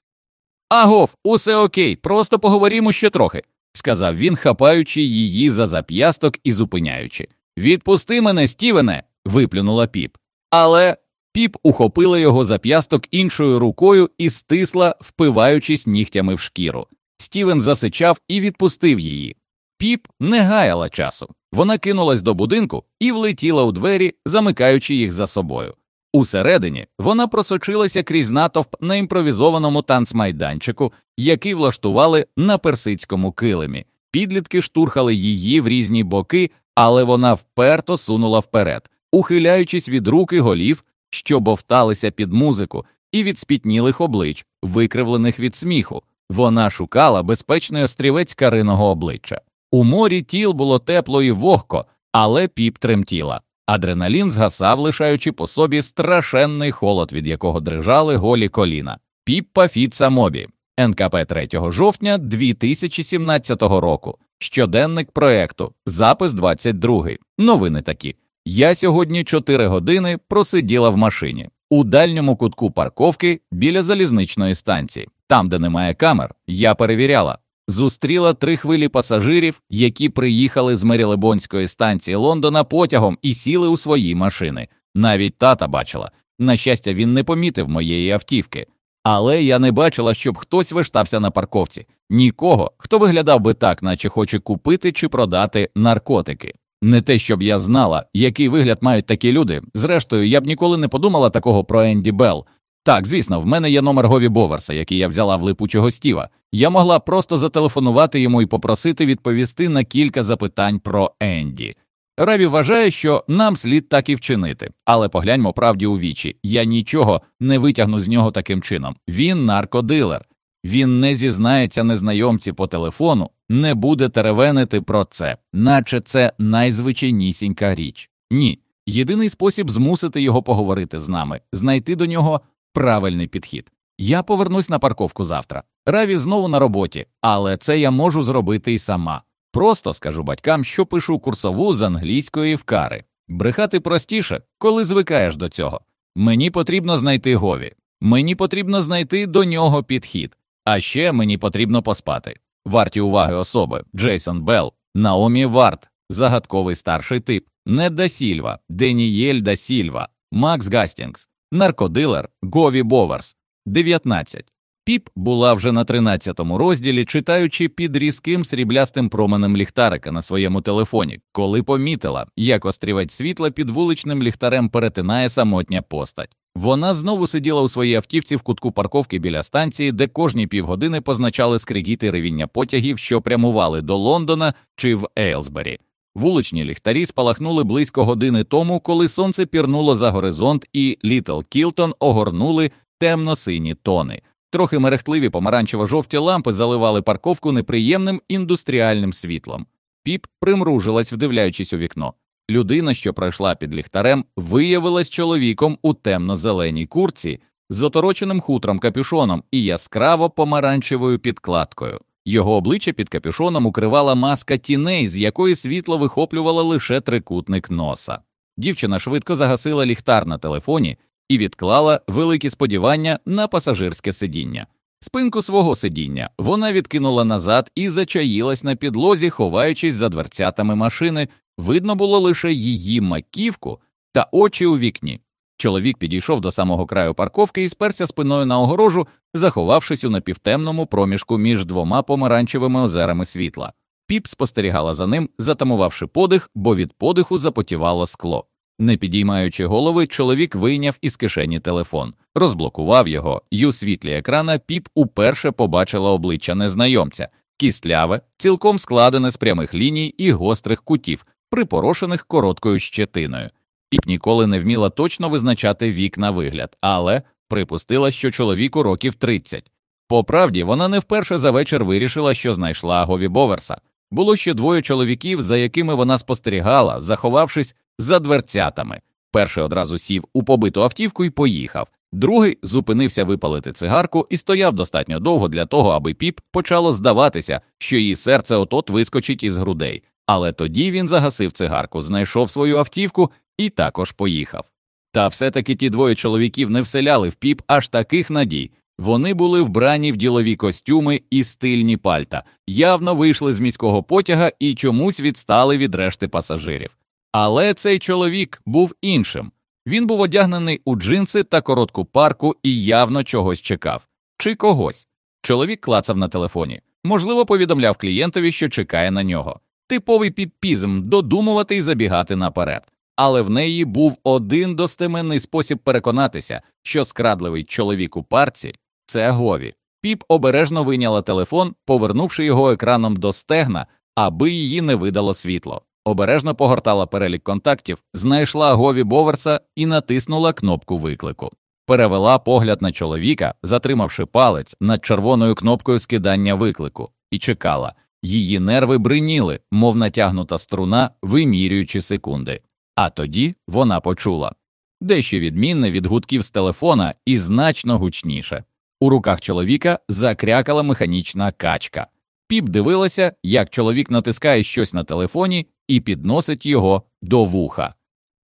Агов, усе окей, просто поговоримо ще трохи, сказав він, хапаючи її за зап'ясток і зупиняючи. Відпусти мене, Стівене. виплюнула піп. Але піп ухопила його зап'ясток іншою рукою і стисла, впиваючись нігтями в шкіру. Стівен засичав і відпустив її. Піп не гаяла часу. Вона кинулась до будинку і влетіла у двері, замикаючи їх за собою. Усередині вона просочилася крізь натовп на імпровізованому танцмайданчику, який влаштували на персидському килимі. Підлітки штурхали її в різні боки, але вона вперто сунула вперед, ухиляючись від руки голів, що бовталися під музику, і від спітнілих облич, викривлених від сміху. Вона шукала безпечний острівець кариного обличчя. У морі тіл було тепло і вогко, але піп тремтіла. Адреналін згасав, лишаючи по собі страшенний холод, від якого дрижали голі коліна. Піппа Фіца Мобі, НКП 3 жовтня 2017 року. Щоденник проекту, запис 22. Новини такі. Я сьогодні 4 години просиділа в машині у дальньому кутку парковки біля залізничної станції. Там, де немає камер, я перевіряла. Зустріла три хвилі пасажирів, які приїхали з Мерілебонської станції Лондона потягом і сіли у свої машини. Навіть тата бачила. На щастя, він не помітив моєї автівки. Але я не бачила, щоб хтось виштався на парковці, нікого, хто виглядав би так, наче хоче купити чи продати наркотики. Не те, щоб я знала, який вигляд мають такі люди. Зрештою, я б ніколи не подумала такого про Енді Белл. Так, звісно, в мене є номер Гові Боверса, який я взяла в липучого стіва. Я могла просто зателефонувати йому і попросити відповісти на кілька запитань про Енді. Раві вважає, що нам слід так і вчинити, але погляньмо правді у вічі. Я нічого не витягну з нього таким чином. Він наркодилер. Він не зізнається незнайомці по телефону, не буде теревенити про це, наче це найзвичайнісінька річ. Ні. Єдиний спосіб змусити його поговорити з нами, знайти до нього правильний підхід. Я повернусь на парковку завтра. Раві знову на роботі, але це я можу зробити і сама. Просто скажу батькам, що пишу курсову з англійської в Кари. Брехати простіше, коли звикаєш до цього. Мені потрібно знайти Гові, мені потрібно знайти до нього підхід, а ще мені потрібно поспати. Варті уваги особи. Джейсон Белл, Наомі Варт, загадковий старший тип, Нед да Сільва, Денієль да Сільва, Макс Гастінгс, наркодилер Гові Боверс, 19. Піп була вже на 13-му розділі, читаючи під різким сріблястим променем ліхтарика на своєму телефоні, коли помітила, як острівець світла під вуличним ліхтарем перетинає самотня постать. Вона знову сиділа у своїй автівці в кутку парковки біля станції, де кожні півгодини позначали скригіти ревіння потягів, що прямували до Лондона чи в Ейлсбері. Вуличні ліхтарі спалахнули близько години тому, коли сонце пірнуло за горизонт, і Літл Кілтон огорнули темно-сині тони. Трохи мерехтливі помаранчево-жовті лампи заливали парковку неприємним індустріальним світлом. Піп примружилась, вдивляючись у вікно. Людина, що пройшла під ліхтарем, виявилась чоловіком у темно-зеленій курці з отороченим хутром капюшоном і яскраво помаранчевою підкладкою. Його обличчя під капюшоном укривала маска тіней, з якої світло вихоплювало лише трикутник носа. Дівчина швидко загасила ліхтар на телефоні і відклала великі сподівання на пасажирське сидіння. Спинку свого сидіння вона відкинула назад і зачаїлась на підлозі, ховаючись за дверцятами машини. Видно було лише її маківку та очі у вікні. Чоловік підійшов до самого краю парковки і сперся спиною на огорожу, заховавшись у напівтемному проміжку між двома помаранчевими озерами світла. Піп спостерігала за ним, затамувавши подих, бо від подиху запотівало скло. Не підіймаючи голови, чоловік вийняв із кишені телефон, розблокував його, і у світлі екрана піп уперше побачила обличчя незнайомця, кістляве, цілком складене з прямих ліній і гострих кутів, припорошених короткою щетиною. Піп ніколи не вміла точно визначати вік на вигляд, але припустила, що чоловіку років 30. По правді, вона не вперше за вечір вирішила, що знайшла Гові Боверса. Було ще двоє чоловіків, за якими вона спостерігала, заховавшись за дверцятами. Перший одразу сів у побиту автівку і поїхав. Другий зупинився випалити цигарку і стояв достатньо довго для того, аби піп почало здаватися, що її серце отот вискочить із грудей. Але тоді він загасив цигарку, знайшов свою автівку і також поїхав. Та все таки ті двоє чоловіків не вселяли в піп аж таких надій. Вони були вбрані в ділові костюми і стильні пальта, явно вийшли з міського потяга і чомусь відстали від решти пасажирів. Але цей чоловік був іншим. Він був одягнений у джинси та коротку парку і явно чогось чекав. Чи когось. Чоловік клацав на телефоні. Можливо, повідомляв клієнтові, що чекає на нього. Типовий піпізм додумувати і забігати наперед. Але в неї був один достеменний спосіб переконатися, що скрадливий чоловік у парці це Гові. Піп обережно вийняла телефон, повернувши його екраном до стегна, аби її не видало світло обережно погортала перелік контактів, знайшла Гові Боверса і натиснула кнопку виклику. Перевела погляд на чоловіка, затримавши палець над червоною кнопкою скидання виклику, і чекала. Її нерви бриніли, мов натягнута струна, вимірюючи секунди. А тоді вона почула дещо відмінне від гудків з телефона і значно гучніше. У руках чоловіка закрякала механічна качка. Піп дивилася, як чоловік натискає щось на телефоні і підносить його до вуха.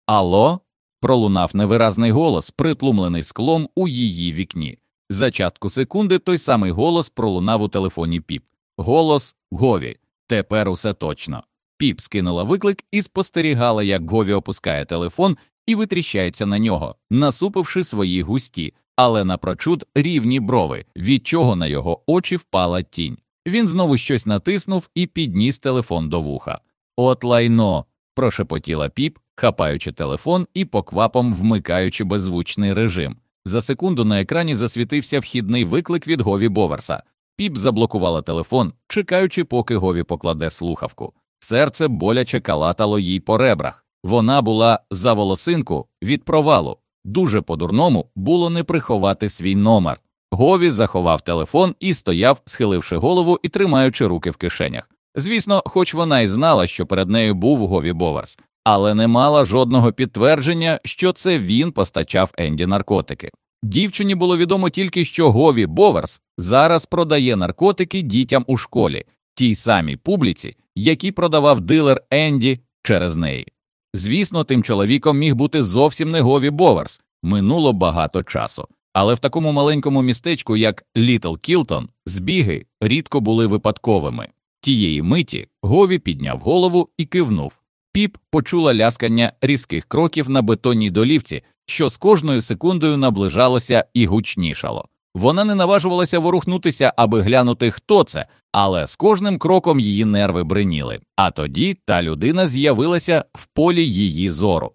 Алло? пролунав невиразний голос, притлумлений склом у її вікні. За частку секунди той самий голос пролунав у телефоні піп. Голос Гові. Тепер усе точно. Піп скинула виклик і спостерігала, як Гові опускає телефон і витріщається на нього, насупивши свої густі, але напрочуд рівні брови, від чого на його очі впала тінь. Він знову щось натиснув і підніс телефон до вуха. От лайно. прошепотіла піп, хапаючи телефон і поквапом вмикаючи беззвучний режим. За секунду на екрані засвітився вхідний виклик від Гові Боверса. Піп заблокувала телефон, чекаючи, поки Гові покладе слухавку. Серце боляче калатало їй по ребрах. Вона була за волосинку від провалу. Дуже по дурному було не приховати свій номер. Гові заховав телефон і стояв, схиливши голову і тримаючи руки в кишенях. Звісно, хоч вона й знала, що перед нею був Гові Боверс, але не мала жодного підтвердження, що це він постачав Енді наркотики. Дівчині було відомо тільки, що Гові Боверс зараз продає наркотики дітям у школі, тій самій публіці, який продавав дилер Енді через неї. Звісно, тим чоловіком міг бути зовсім не Гові Боверс, минуло багато часу. Але в такому маленькому містечку, як Літл Кілтон, збіги рідко були випадковими. Тієї миті Гові підняв голову і кивнув. Піп почула ляскання різких кроків на бетонній долівці, що з кожною секундою наближалося і гучнішало. Вона не наважувалася ворухнутися, аби глянути, хто це, але з кожним кроком її нерви бриніли. А тоді та людина з'явилася в полі її зору.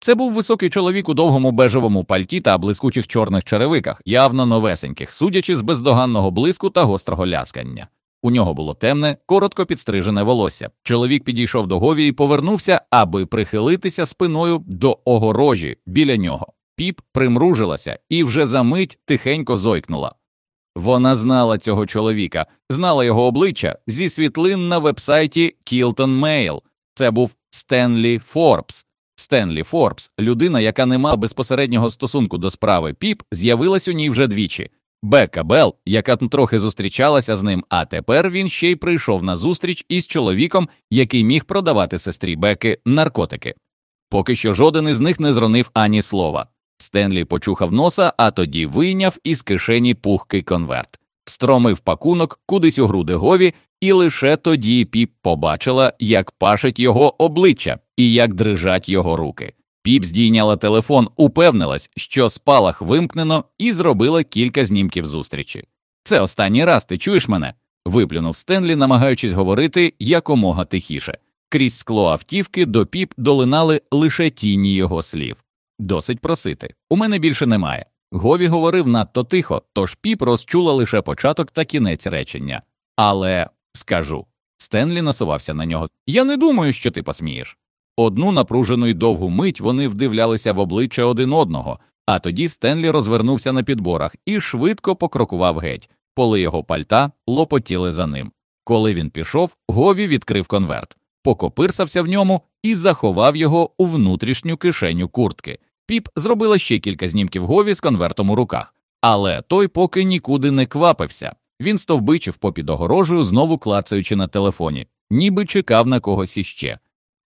Це був високий чоловік у довгому бежевому пальті та блискучих чорних черевиках, явно новесеньких, судячи з бездоганного блиску та гострого ляскання. У нього було темне, коротко підстрижене волосся. Чоловік підійшов до Гові і повернувся, аби прихилитися спиною до огорожі біля нього. Піп примружилася і вже за мить тихенько зойкнула. Вона знала цього чоловіка, знала його обличчя зі світлин на вебсайті Кілтон Мейл. Це був Стенлі Форбс. Стенлі Форбс, людина, яка не мала безпосереднього стосунку до справи Піп, з'явилась у ній вже двічі. Бека Белл, яка трохи зустрічалася з ним, а тепер він ще й прийшов на зустріч із чоловіком, який міг продавати сестрі Беки наркотики. Поки що жоден із них не зронив ані слова. Стенлі почухав носа, а тоді вийняв із кишені пухкий конверт, встромив пакунок кудись у груди Гові, і лише тоді піп побачила, як пашить його обличчя і як дрижать його руки. Піп здійняла телефон, упевнилась, що спалах вимкнено, і зробила кілька знімків зустрічі. Це останній раз ти чуєш мене? виплюнув Стенлі, намагаючись говорити якомога тихіше. Крізь скло автівки до піп долинали лише тіні його слів. Досить просити. У мене більше немає. Гові говорив надто тихо, тож піп розчула лише початок та кінець речення. Але скажу. Стенлі насувався на нього. Я не думаю, що ти посмієш. Одну напружену й довгу мить вони вдивлялися в обличчя один одного, а тоді Стенлі розвернувся на підборах і швидко покрокував геть, поли його пальта лопотіли за ним. Коли він пішов, Гові відкрив конверт, покопирсався в ньому і заховав його у внутрішню кишеню куртки. Піп зробила ще кілька знімків Гові з конвертом у руках, але той поки нікуди не квапився. Він стовбичив попід огорожею, знову клацаючи на телефоні, ніби чекав на когось іще.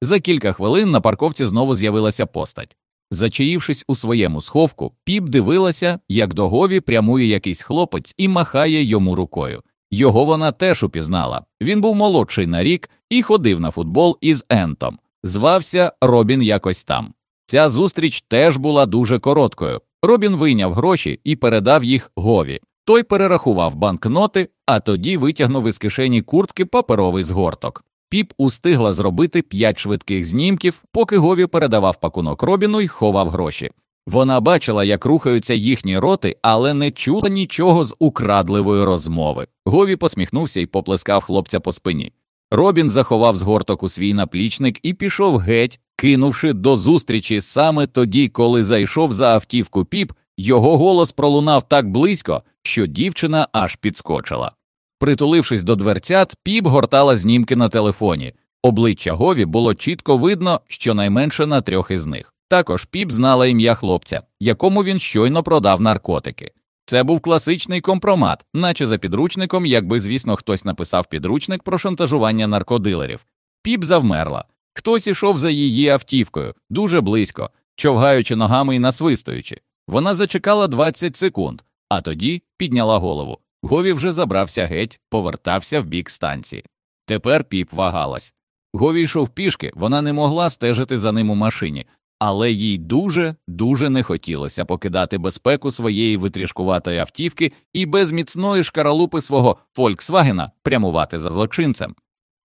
За кілька хвилин на парковці знову з'явилася постать. Зачаївшись у своєму сховку, піп дивилася, як до Гові прямує якийсь хлопець і махає йому рукою. Його вона теж упізнала. Він був молодший на рік і ходив на футбол із Ентом. Звався Робін якось там. Ця зустріч теж була дуже короткою. Робін вийняв гроші і передав їх Гові. Той перерахував банкноти, а тоді витягнув із кишені куртки паперовий згорток. Піп устигла зробити п'ять швидких знімків, поки Гові передавав пакунок Робіну й ховав гроші. Вона бачила, як рухаються їхні роти, але не чула нічого з украдливої розмови. Гові посміхнувся і поплескав хлопця по спині. Робін заховав згорток у свій наплічник і пішов геть, кинувши до зустрічі саме тоді, коли зайшов за автівку піп, його голос пролунав так близько, що дівчина аж підскочила. Притулившись до дверцят, піп гортала знімки на телефоні. Обличчя Гові було чітко видно, щонайменше на трьох із них. Також піп знала ім'я хлопця, якому він щойно продав наркотики. Це був класичний компромат, наче за підручником, якби, звісно, хтось написав підручник про шантажування наркодилерів. Піп завмерла. Хтось ішов за її автівкою, дуже близько, човгаючи ногами і насвистуючи. Вона зачекала 20 секунд, а тоді підняла голову. Гові вже забрався геть, повертався в бік станції. Тепер піп вагалась. Гові йшов пішки, вона не могла стежити за ним у машині, але їй дуже, дуже не хотілося покидати безпеку своєї витрішкуватої автівки і без міцної шкаралупи свого Фольксвагена прямувати за злочинцем.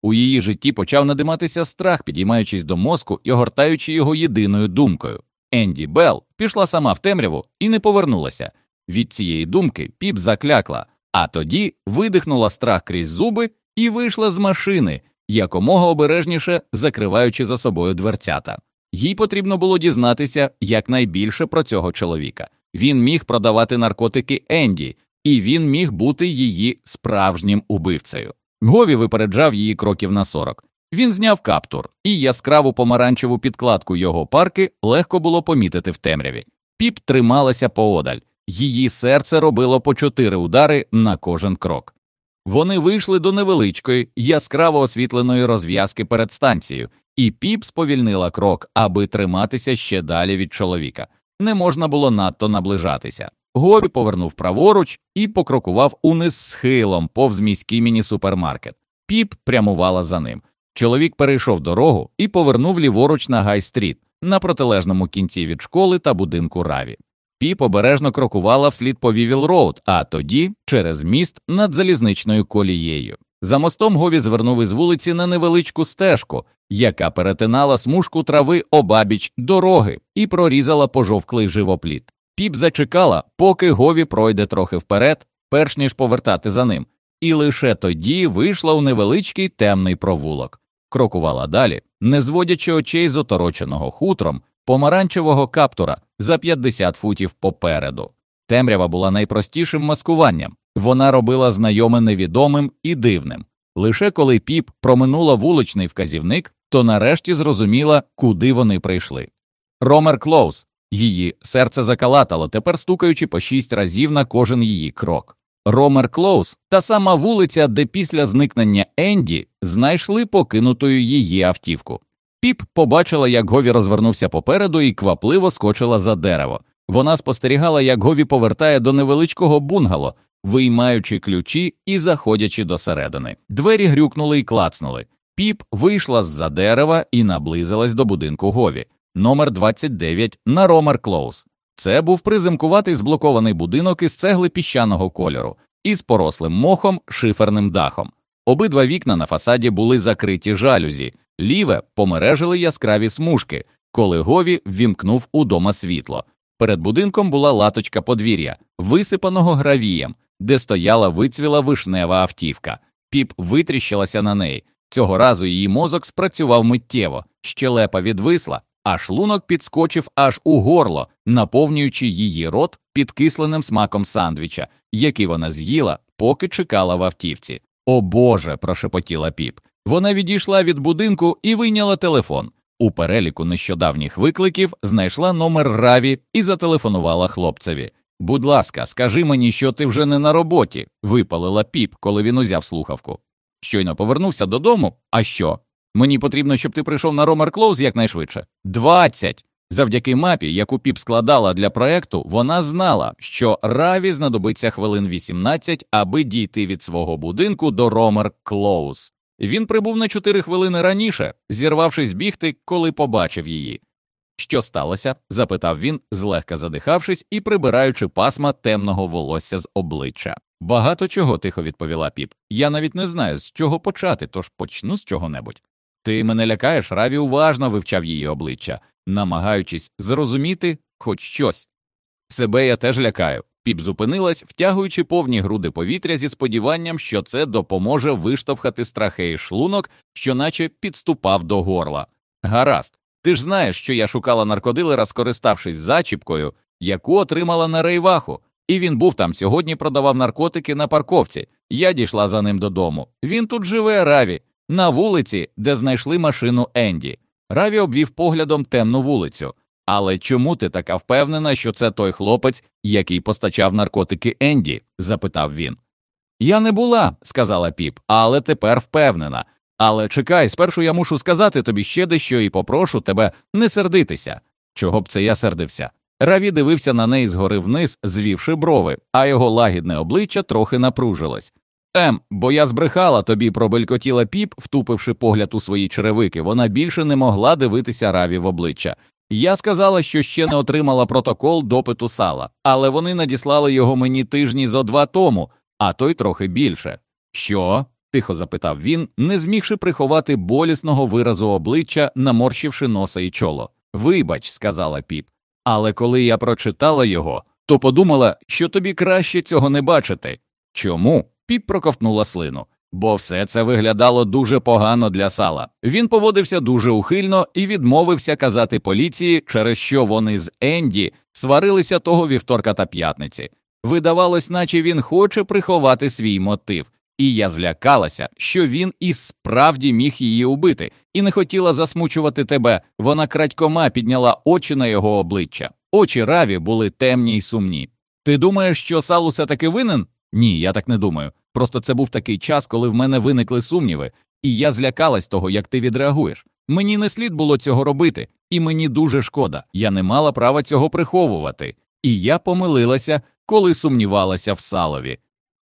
У її житті почав надиматися страх, підіймаючись до мозку і огортаючи його єдиною думкою. Енді Белл пішла сама в темряву і не повернулася. Від цієї думки піп заклякла, а тоді видихнула страх крізь зуби і вийшла з машини, якомога обережніше закриваючи за собою дверцята. Їй потрібно було дізнатися якнайбільше про цього чоловіка. Він міг продавати наркотики Енді, і він міг бути її справжнім убивцею. Гові випереджав її кроків на 40. Він зняв каптур, і яскраву помаранчеву підкладку його парки легко було помітити в темряві. Піп трималася поодаль, її серце робило по чотири удари на кожен крок. Вони вийшли до невеличкої, яскраво освітленої розв'язки перед станцією, і піп сповільнила крок, аби триматися ще далі від чоловіка. Не можна було надто наближатися. Гові повернув праворуч і покрокував униз схилом повз міський міні-супермаркет. Піп прямувала за ним. Чоловік перейшов дорогу і повернув ліворуч на Гай-стріт на протилежному кінці від школи та будинку Раві. Піп обережно крокувала вслід по Вівіл Роуд, а тоді через міст над залізничною колією. За мостом Гові звернув із вулиці на невеличку стежку, яка перетинала смужку трави обабіч дороги і прорізала пожовклий живопліт. Піп зачекала, поки Гові пройде трохи вперед, перш ніж повертати за ним, і лише тоді вийшла у невеличкий темний провулок, крокувала далі, не зводячи очей з отороченого хутром помаранчевого каптура за 50 футів попереду. Темрява була найпростішим маскуванням, вона робила знайоме невідомим і дивним. Лише коли піп проминула вуличний вказівник, то нарешті зрозуміла, куди вони прийшли. Ромер Клоус, її серце закалатало, тепер стукаючи по шість разів на кожен її крок. Ромер Клоус, та сама вулиця, де після зникнення Енді знайшли покинутою її автівку. Піп побачила, як Гові розвернувся попереду і квапливо скочила за дерево. Вона спостерігала, як Гові повертає до невеличкого бунгало, виймаючи ключі і заходячи до середини. Двері грюкнули і клацнули. Піп вийшла з за дерева і наблизилась до будинку Гові, номер 29 на Ромер Клоус. Це був приземкуватий зблокований будинок із цегли піщаного кольору, із порослим мохом, шиферним дахом. Обидва вікна на фасаді були закриті жалюзі, ліве помережили яскраві смужки, коли Гові ввімкнув удома світло. Перед будинком була латочка подвір'я, висипаного гравієм, де стояла вицвіла вишнева автівка. Піп витріщилася на неї. Цього разу її мозок спрацював миттєво, щелепа відвисла, а шлунок підскочив аж у горло, наповнюючи її рот підкисленим смаком сандвіча, який вона з'їла, поки чекала в автівці. О Боже. прошепотіла піп. Вона відійшла від будинку і вийняла телефон. У переліку нещодавніх викликів знайшла номер Раві і зателефонувала хлопцеві. Будь ласка, скажи мені, що ти вже не на роботі, випалила піп, коли він узяв слухавку. Щойно повернувся додому. А що? Мені потрібно, щоб ти прийшов на Ромер Клоуз якнайшвидше. Двадцять. Завдяки мапі, яку піп складала для проекту, вона знала, що Раві знадобиться хвилин 18, аби дійти від свого будинку до Ромер Клоуз. Він прибув на чотири хвилини раніше, зірвавшись бігти, коли побачив її. Що сталося? запитав він, злегка задихавшись і прибираючи пасма темного волосся з обличчя. Багато чого тихо відповіла піп. Я навіть не знаю, з чого почати, тож почну з чого небудь. Ти мене лякаєш, Раві уважно вивчав її обличчя, намагаючись зрозуміти хоч щось. Себе я теж лякаю. Піп зупинилась, втягуючи повні груди повітря зі сподіванням, що це допоможе виштовхати страхей шлунок, що наче підступав до горла. Гаразд, ти ж знаєш, що я шукала наркодилера, скориставшись зачіпкою, яку отримала на рейваху, і він був там сьогодні, продавав наркотики на парковці. Я дійшла за ним додому. Він тут живе, Раві, на вулиці, де знайшли машину Енді. Раві обвів поглядом темну вулицю. Але чому ти така впевнена, що це той хлопець, який постачав наркотики Енді? запитав він. Я не була, сказала піп, але тепер впевнена. Але чекай, спершу я мушу сказати тобі ще дещо і попрошу тебе не сердитися. Чого б це я сердився? Раві дивився на неї згори вниз, звівши брови, а його лагідне обличчя трохи напружилось. Ем, бо я збрехала тобі, пробелькотіла піп, втупивши погляд у свої черевики, вона більше не могла дивитися Раві в обличчя. Я сказала, що ще не отримала протокол допиту сала, але вони надіслали його мені тижні зо два тому, а той трохи більше. Що? тихо запитав він, не змігши приховати болісного виразу обличчя, наморщивши носа і чоло. Вибач, сказала піп. Але коли я прочитала його, то подумала, що тобі краще цього не бачити. Чому? Піп проковтнула слину бо все це виглядало дуже погано для сала. Він поводився дуже ухильно і відмовився казати поліції, через що вони з Енді сварилися того вівторка та п'ятниці. Видавалось, наче він хоче приховати свій мотив, і я злякалася, що він і справді міг її убити, і не хотіла засмучувати тебе. Вона крадькома підняла очі на його обличчя. Очі раві були темні й сумні. Ти думаєш, що Сал усе таки винен? Ні, я так не думаю. Просто це був такий час, коли в мене виникли сумніви, і я злякалась того, як ти відреагуєш. Мені не слід було цього робити, і мені дуже шкода. Я не мала права цього приховувати, і я помилилася, коли сумнівалася в салові.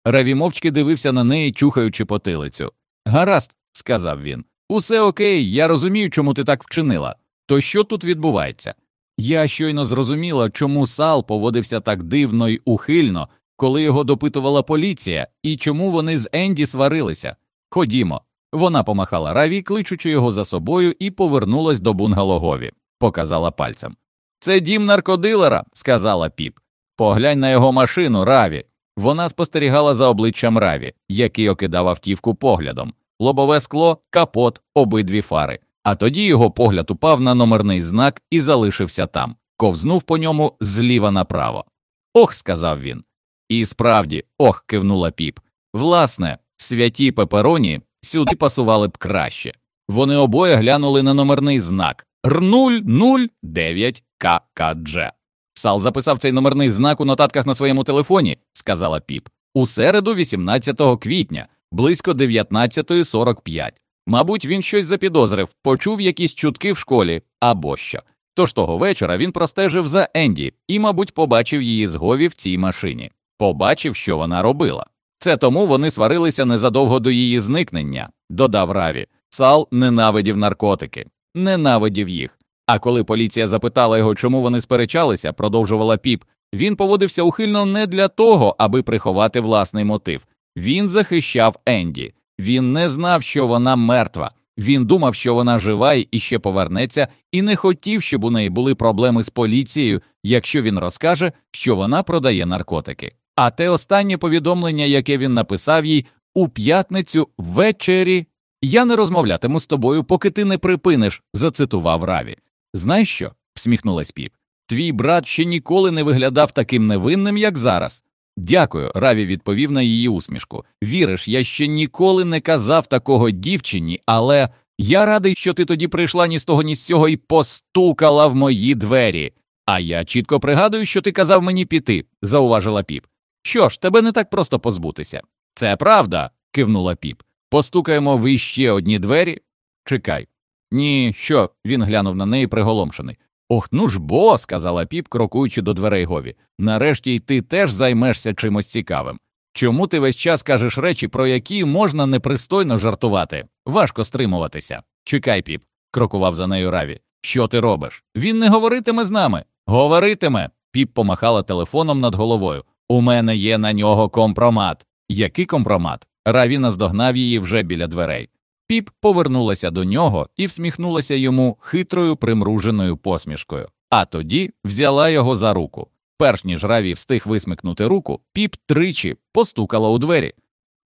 Раві мовчки дивився на неї, чухаючи потилицю. Гаразд, сказав він. Усе окей, я розумію, чому ти так вчинила. То що тут відбувається? Я щойно зрозуміла, чому Сал поводився так дивно й ухильно, коли його допитувала поліція, і чому вони з Енді сварилися. Ходімо. Вона помахала Раві, кличучи його за собою, і повернулась до бунгало показала пальцем. Це дім наркодилера, сказала піп. Поглянь на його машину, Раві. Вона спостерігала за обличчям Раві, який окидав автівку поглядом, лобове скло, капот, обидві фари. А тоді його погляд упав на номерний знак і залишився там, ковзнув по ньому зліва направо. Ох, сказав він. І справді, ох, кивнула піп. Власне, святі пепероні сюди пасували б краще. Вони обоє глянули на номерний знак Р009 ККДЖ. Сал записав цей номерний знак у нотатках на своєму телефоні, сказала піп, у середу, 18 квітня, близько 19.45. Мабуть, він щось запідозрив, почув якісь чутки в школі або що. Тож того вечора він простежив за Енді і, мабуть, побачив її згові в цій машині, побачив, що вона робила. Це тому вони сварилися незадовго до її зникнення, додав Раві. Сал ненавидів наркотики, ненавидів їх. А коли поліція запитала його, чому вони сперечалися, продовжувала піп, він поводився ухильно не для того, аби приховати власний мотив. Він захищав Енді. Він не знав, що вона мертва. Він думав, що вона жива і ще повернеться, і не хотів, щоб у неї були проблеми з поліцією, якщо він розкаже, що вона продає наркотики. А те останнє повідомлення, яке він написав їй у п'ятницю ввечері, я не розмовлятиму з тобою, поки ти не припиниш, зацитував Раві. Знаєш що? всміхнулась піп. Твій брат ще ніколи не виглядав таким невинним, як зараз. Дякую, Раві відповів на її усмішку. Віриш, я ще ніколи не казав такого дівчині, але я радий, що ти тоді прийшла ні з того, ні з цього і постукала в мої двері. А я чітко пригадую, що ти казав мені піти, зауважила піп. Що ж, тебе не так просто позбутися. Це правда, кивнула піп. Постукаємо в іще одні двері. Чекай. Ні, що? Він глянув на неї приголомшений. Ох, ну ж бо, сказала піп, крокуючи до дверей Гові. Нарешті й ти теж займешся чимось цікавим. Чому ти весь час кажеш речі, про які можна непристойно жартувати? Важко стримуватися. Чекай, піп, крокував за нею Раві. Що ти робиш? Він не говоритиме з нами. Говоритиме. Піп помахала телефоном над головою. У мене є на нього компромат. Який компромат? Раві наздогнав її вже біля дверей. Піп повернулася до нього і всміхнулася йому хитрою примруженою посмішкою, а тоді взяла його за руку. Перш ніж Раві встиг висмикнути руку, піп тричі постукала у двері.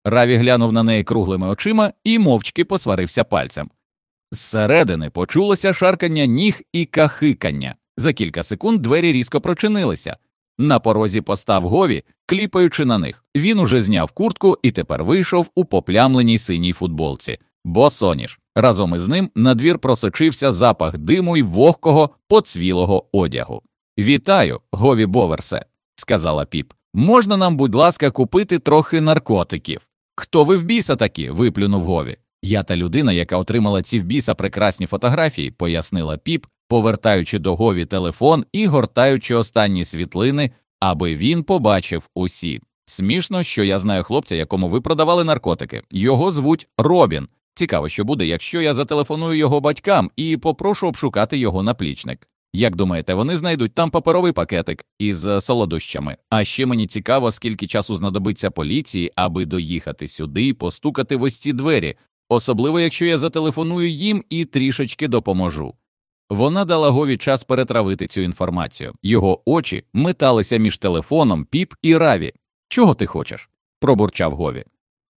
Раві глянув на неї круглими очима і мовчки посварився пальцем. Зсередини почулося шаркання ніг і кахикання. За кілька секунд двері різко прочинилися. На порозі постав Гові, кліпаючи на них. Він уже зняв куртку і тепер вийшов у поплямленій синій футболці. Бо соніш. Разом із ним на двір просочився запах диму й вогкого поцвілого одягу. Вітаю, Гові Боверсе, сказала піп. Можна нам, будь ласка, купити трохи наркотиків. Хто ви в біса такі? виплюнув Гові. Я та людина, яка отримала ці в біса прекрасні фотографії, пояснила піп, повертаючи до Гові телефон і гортаючи останні світлини, аби він побачив усі. Смішно, що я знаю хлопця, якому ви продавали наркотики. Його звуть Робін. Цікаво, що буде, якщо я зателефоную його батькам і попрошу обшукати його наплічник. Як думаєте, вони знайдуть там паперовий пакетик із солодощами? А ще мені цікаво, скільки часу знадобиться поліції, аби доїхати сюди постукати в ось ці двері, особливо якщо я зателефоную їм і трішечки допоможу. Вона дала Гові час перетравити цю інформацію. Його очі металися між телефоном, піп і раві. Чого ти хочеш? пробурчав Гові.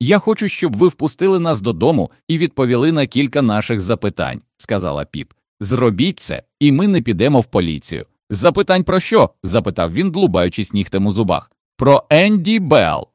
Я хочу, щоб ви впустили нас додому і відповіли на кілька наших запитань, сказала піп. Зробіть це, і ми не підемо в поліцію. Запитань про що? запитав він, длубаючись нігтем у зубах. Про Енді Белл.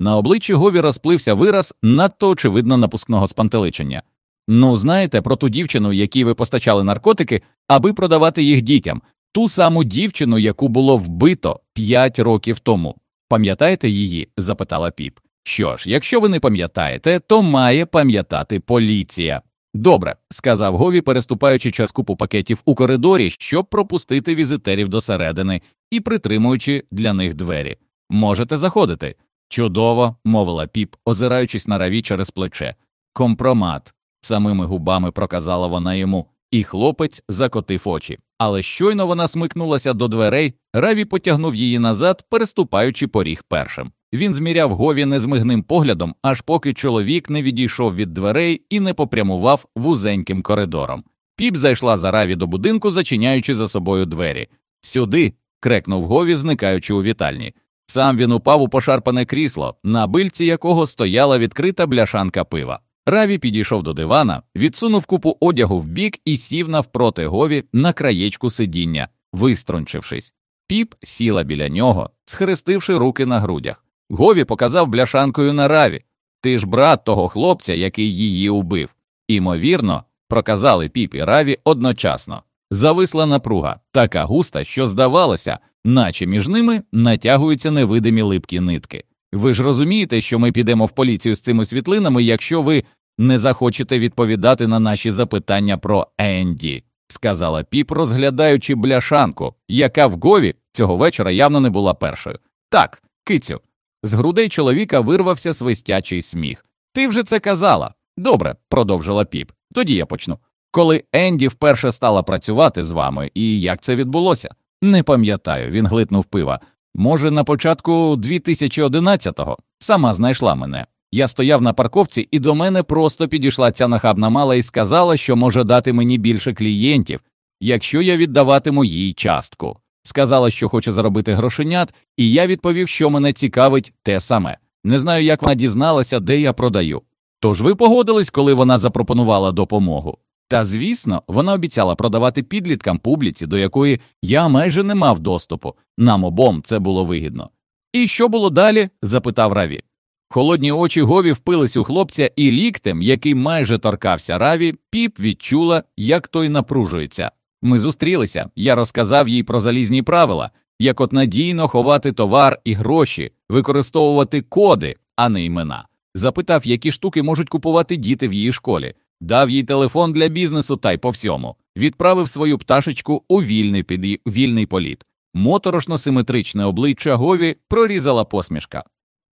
На обличчі Гові розплився вираз надто очевидно напускного спантеличення. Ну, знаєте, про ту дівчину, якій ви постачали наркотики, аби продавати їх дітям, ту саму дівчину, яку було вбито п'ять років тому. Пам'ятаєте її? запитала піп. Що ж, якщо ви не пам'ятаєте, то має пам'ятати поліція. Добре, сказав Гові, переступаючи час купу пакетів у коридорі, щоб пропустити візитерів досередини і притримуючи для них двері. Можете заходити. Чудово, мовила піп, озираючись на раві через плече. Компромат. Самими губами проказала вона йому, і хлопець закотив очі. Але щойно вона смикнулася до дверей, Раві потягнув її назад, переступаючи поріг першим. Він зміряв Гові незмигним поглядом, аж поки чоловік не відійшов від дверей і не попрямував вузеньким коридором. Піп зайшла за Раві до будинку, зачиняючи за собою двері. Сюди. крекнув Гові, зникаючи у вітальні. Сам він упав у пошарпане крісло, на бильці якого стояла відкрита бляшанка пива. Раві підійшов до дивана, відсунув купу одягу в бік і сів навпроти Гові на краєчку сидіння, виструнчившись. Піп сіла біля нього, схрестивши руки на грудях. Гові показав бляшанкою на Раві. Ти ж брат того хлопця, який її убив. Імовірно, проказали Піп і Раві одночасно. Зависла напруга, така густа, що здавалося, наче між ними натягуються невидимі липкі нитки. Ви ж розумієте, що ми підемо в поліцію з цими світлинами, якщо ви не захочете відповідати на наші запитання про Енді, сказала піп, розглядаючи бляшанку, яка в Гові цього вечора явно не була першою. Так, кицю. З грудей чоловіка вирвався свистячий сміх. Ти вже це казала. Добре, продовжила піп. Тоді я почну. Коли Енді вперше стала працювати з вами, і як це відбулося? Не пам'ятаю, він глитнув пива. Може, на початку 2011-го сама знайшла мене. Я стояв на парковці, і до мене просто підійшла ця нахабна мала і сказала, що може дати мені більше клієнтів, якщо я віддаватиму їй частку. Сказала, що хоче заробити грошенят, і я відповів, що мене цікавить те саме. Не знаю, як вона дізналася, де я продаю. Тож ви погодились, коли вона запропонувала допомогу. Та звісно, вона обіцяла продавати підліткам публіці, до якої я майже не мав доступу. Нам обом це було вигідно. І що було далі? запитав Раві. Холодні очі Гові впились у хлопця, і ліктем, який майже торкався Раві, піп відчула, як той напружується. Ми зустрілися, я розказав їй про залізні правила, як от надійно ховати товар і гроші, використовувати коди, а не імена. Запитав, які штуки можуть купувати діти в її школі дав їй телефон для бізнесу та й по всьому, відправив свою пташечку у вільний під вільний політ. Моторошно симетричне обличчя Гові прорізала посмішка.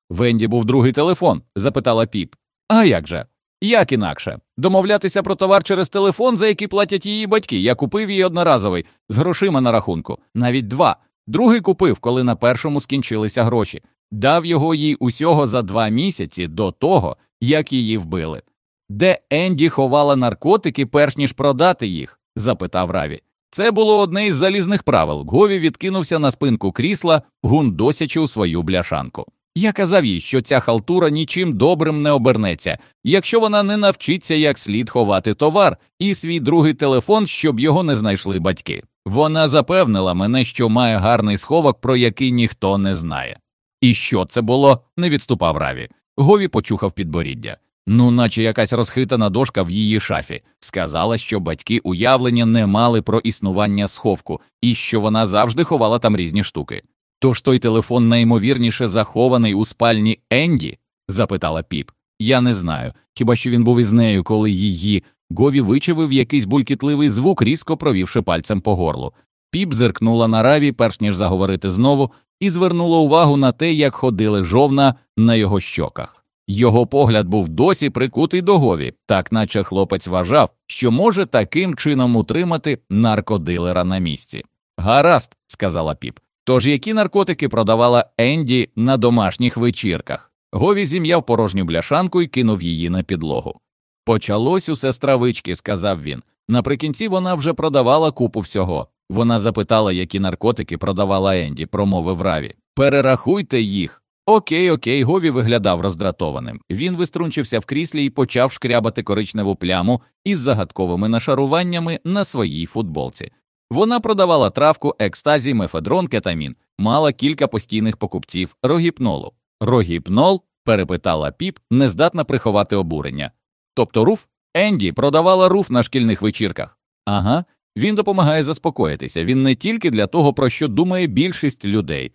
Венді був другий телефон? запитала піп. А як же? Як інакше? Домовлятися про товар через телефон, за який платять її батьки. Я купив її одноразовий з грошима на рахунку, навіть два. Другий купив, коли на першому скінчилися гроші, дав його їй усього за два місяці до того, як її вбили. Де Енді ховала наркотики, перш ніж продати їх? запитав Раві. Це було одне із залізних правил. Гові відкинувся на спинку крісла, гундосячи у свою бляшанку. Я казав їй, що ця халтура нічим добрим не обернеться, якщо вона не навчиться як слід ховати товар і свій другий телефон, щоб його не знайшли батьки. Вона запевнила мене, що має гарний сховок, про який ніхто не знає. І що це було? не відступав Раві. Гові почухав підборіддя ну наче якась розхитана дошка в її шафі, сказала, що батьки уявлення не мали про існування сховку і що вона завжди ховала там різні штуки. Тож той телефон найімовірніше захований у спальні Енді? запитала піп. Я не знаю. Хіба що він був із нею, коли її Гові вичавив якийсь булькітливий звук, різко провівши пальцем по горлу. Піп зиркнула на раві, перш ніж заговорити знову, і звернула увагу на те, як ходили жовна на його щоках. Його погляд був досі прикутий до гові, так наче хлопець вважав, що може таким чином утримати наркодилера на місці. Гаразд, сказала піп. Тож які наркотики продавала Енді на домашніх вечірках? Гові зім'яв порожню бляшанку і кинув її на підлогу. Почалось усе з травички, сказав він. Наприкінці вона вже продавала купу всього. Вона запитала, які наркотики продавала Енді, промовив Раві. Перерахуйте їх. Окей, окей, Гові виглядав роздратованим. Він виструнчився в кріслі і почав шкрябати коричневу пляму із загадковими нашаруваннями на своїй футболці. Вона продавала травку, екстазі, мефедрон, кетамін, мала кілька постійних покупців рогіпнолу. Рогіпнол? перепитала піп, нездатна приховати обурення. Тобто руф? Енді продавала руф на шкільних вечірках. Ага, він допомагає заспокоїтися. Він не тільки для того, про що думає більшість людей.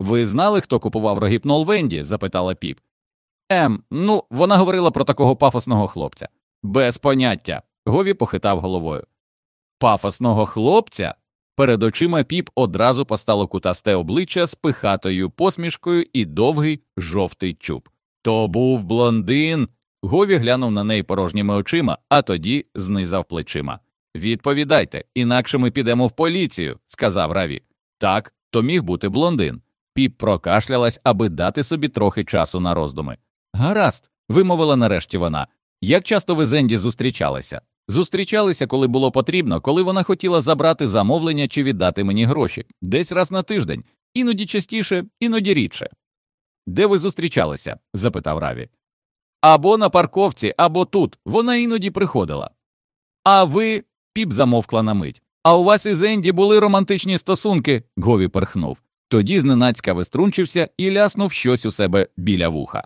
Ви знали, хто купував рогіпнол Венді? запитала піп. Ем, ну, вона говорила про такого пафосного хлопця. Без поняття. Гові похитав головою. Пафосного хлопця? Перед очима піп одразу постало кутасте обличчя з пихатою посмішкою і довгий жовтий чуб. То був блондин. Гові глянув на неї порожніми очима, а тоді знизав плечима. Відповідайте, інакше ми підемо в поліцію, сказав Раві. Так, то міг бути блондин. Піп прокашлялась, аби дати собі трохи часу на роздуми. Гаразд, вимовила нарешті вона. Як часто ви з Енді зустрічалися? Зустрічалися, коли було потрібно, коли вона хотіла забрати замовлення чи віддати мені гроші, десь раз на тиждень, іноді частіше, іноді рідше. Де ви зустрічалися? запитав Раві. Або на парковці, або тут. Вона іноді приходила. А ви. піп замовкла на мить. А у вас із Енді були романтичні стосунки, Гові перхнув. Тоді зненацька виструнчився і ляснув щось у себе біля вуха.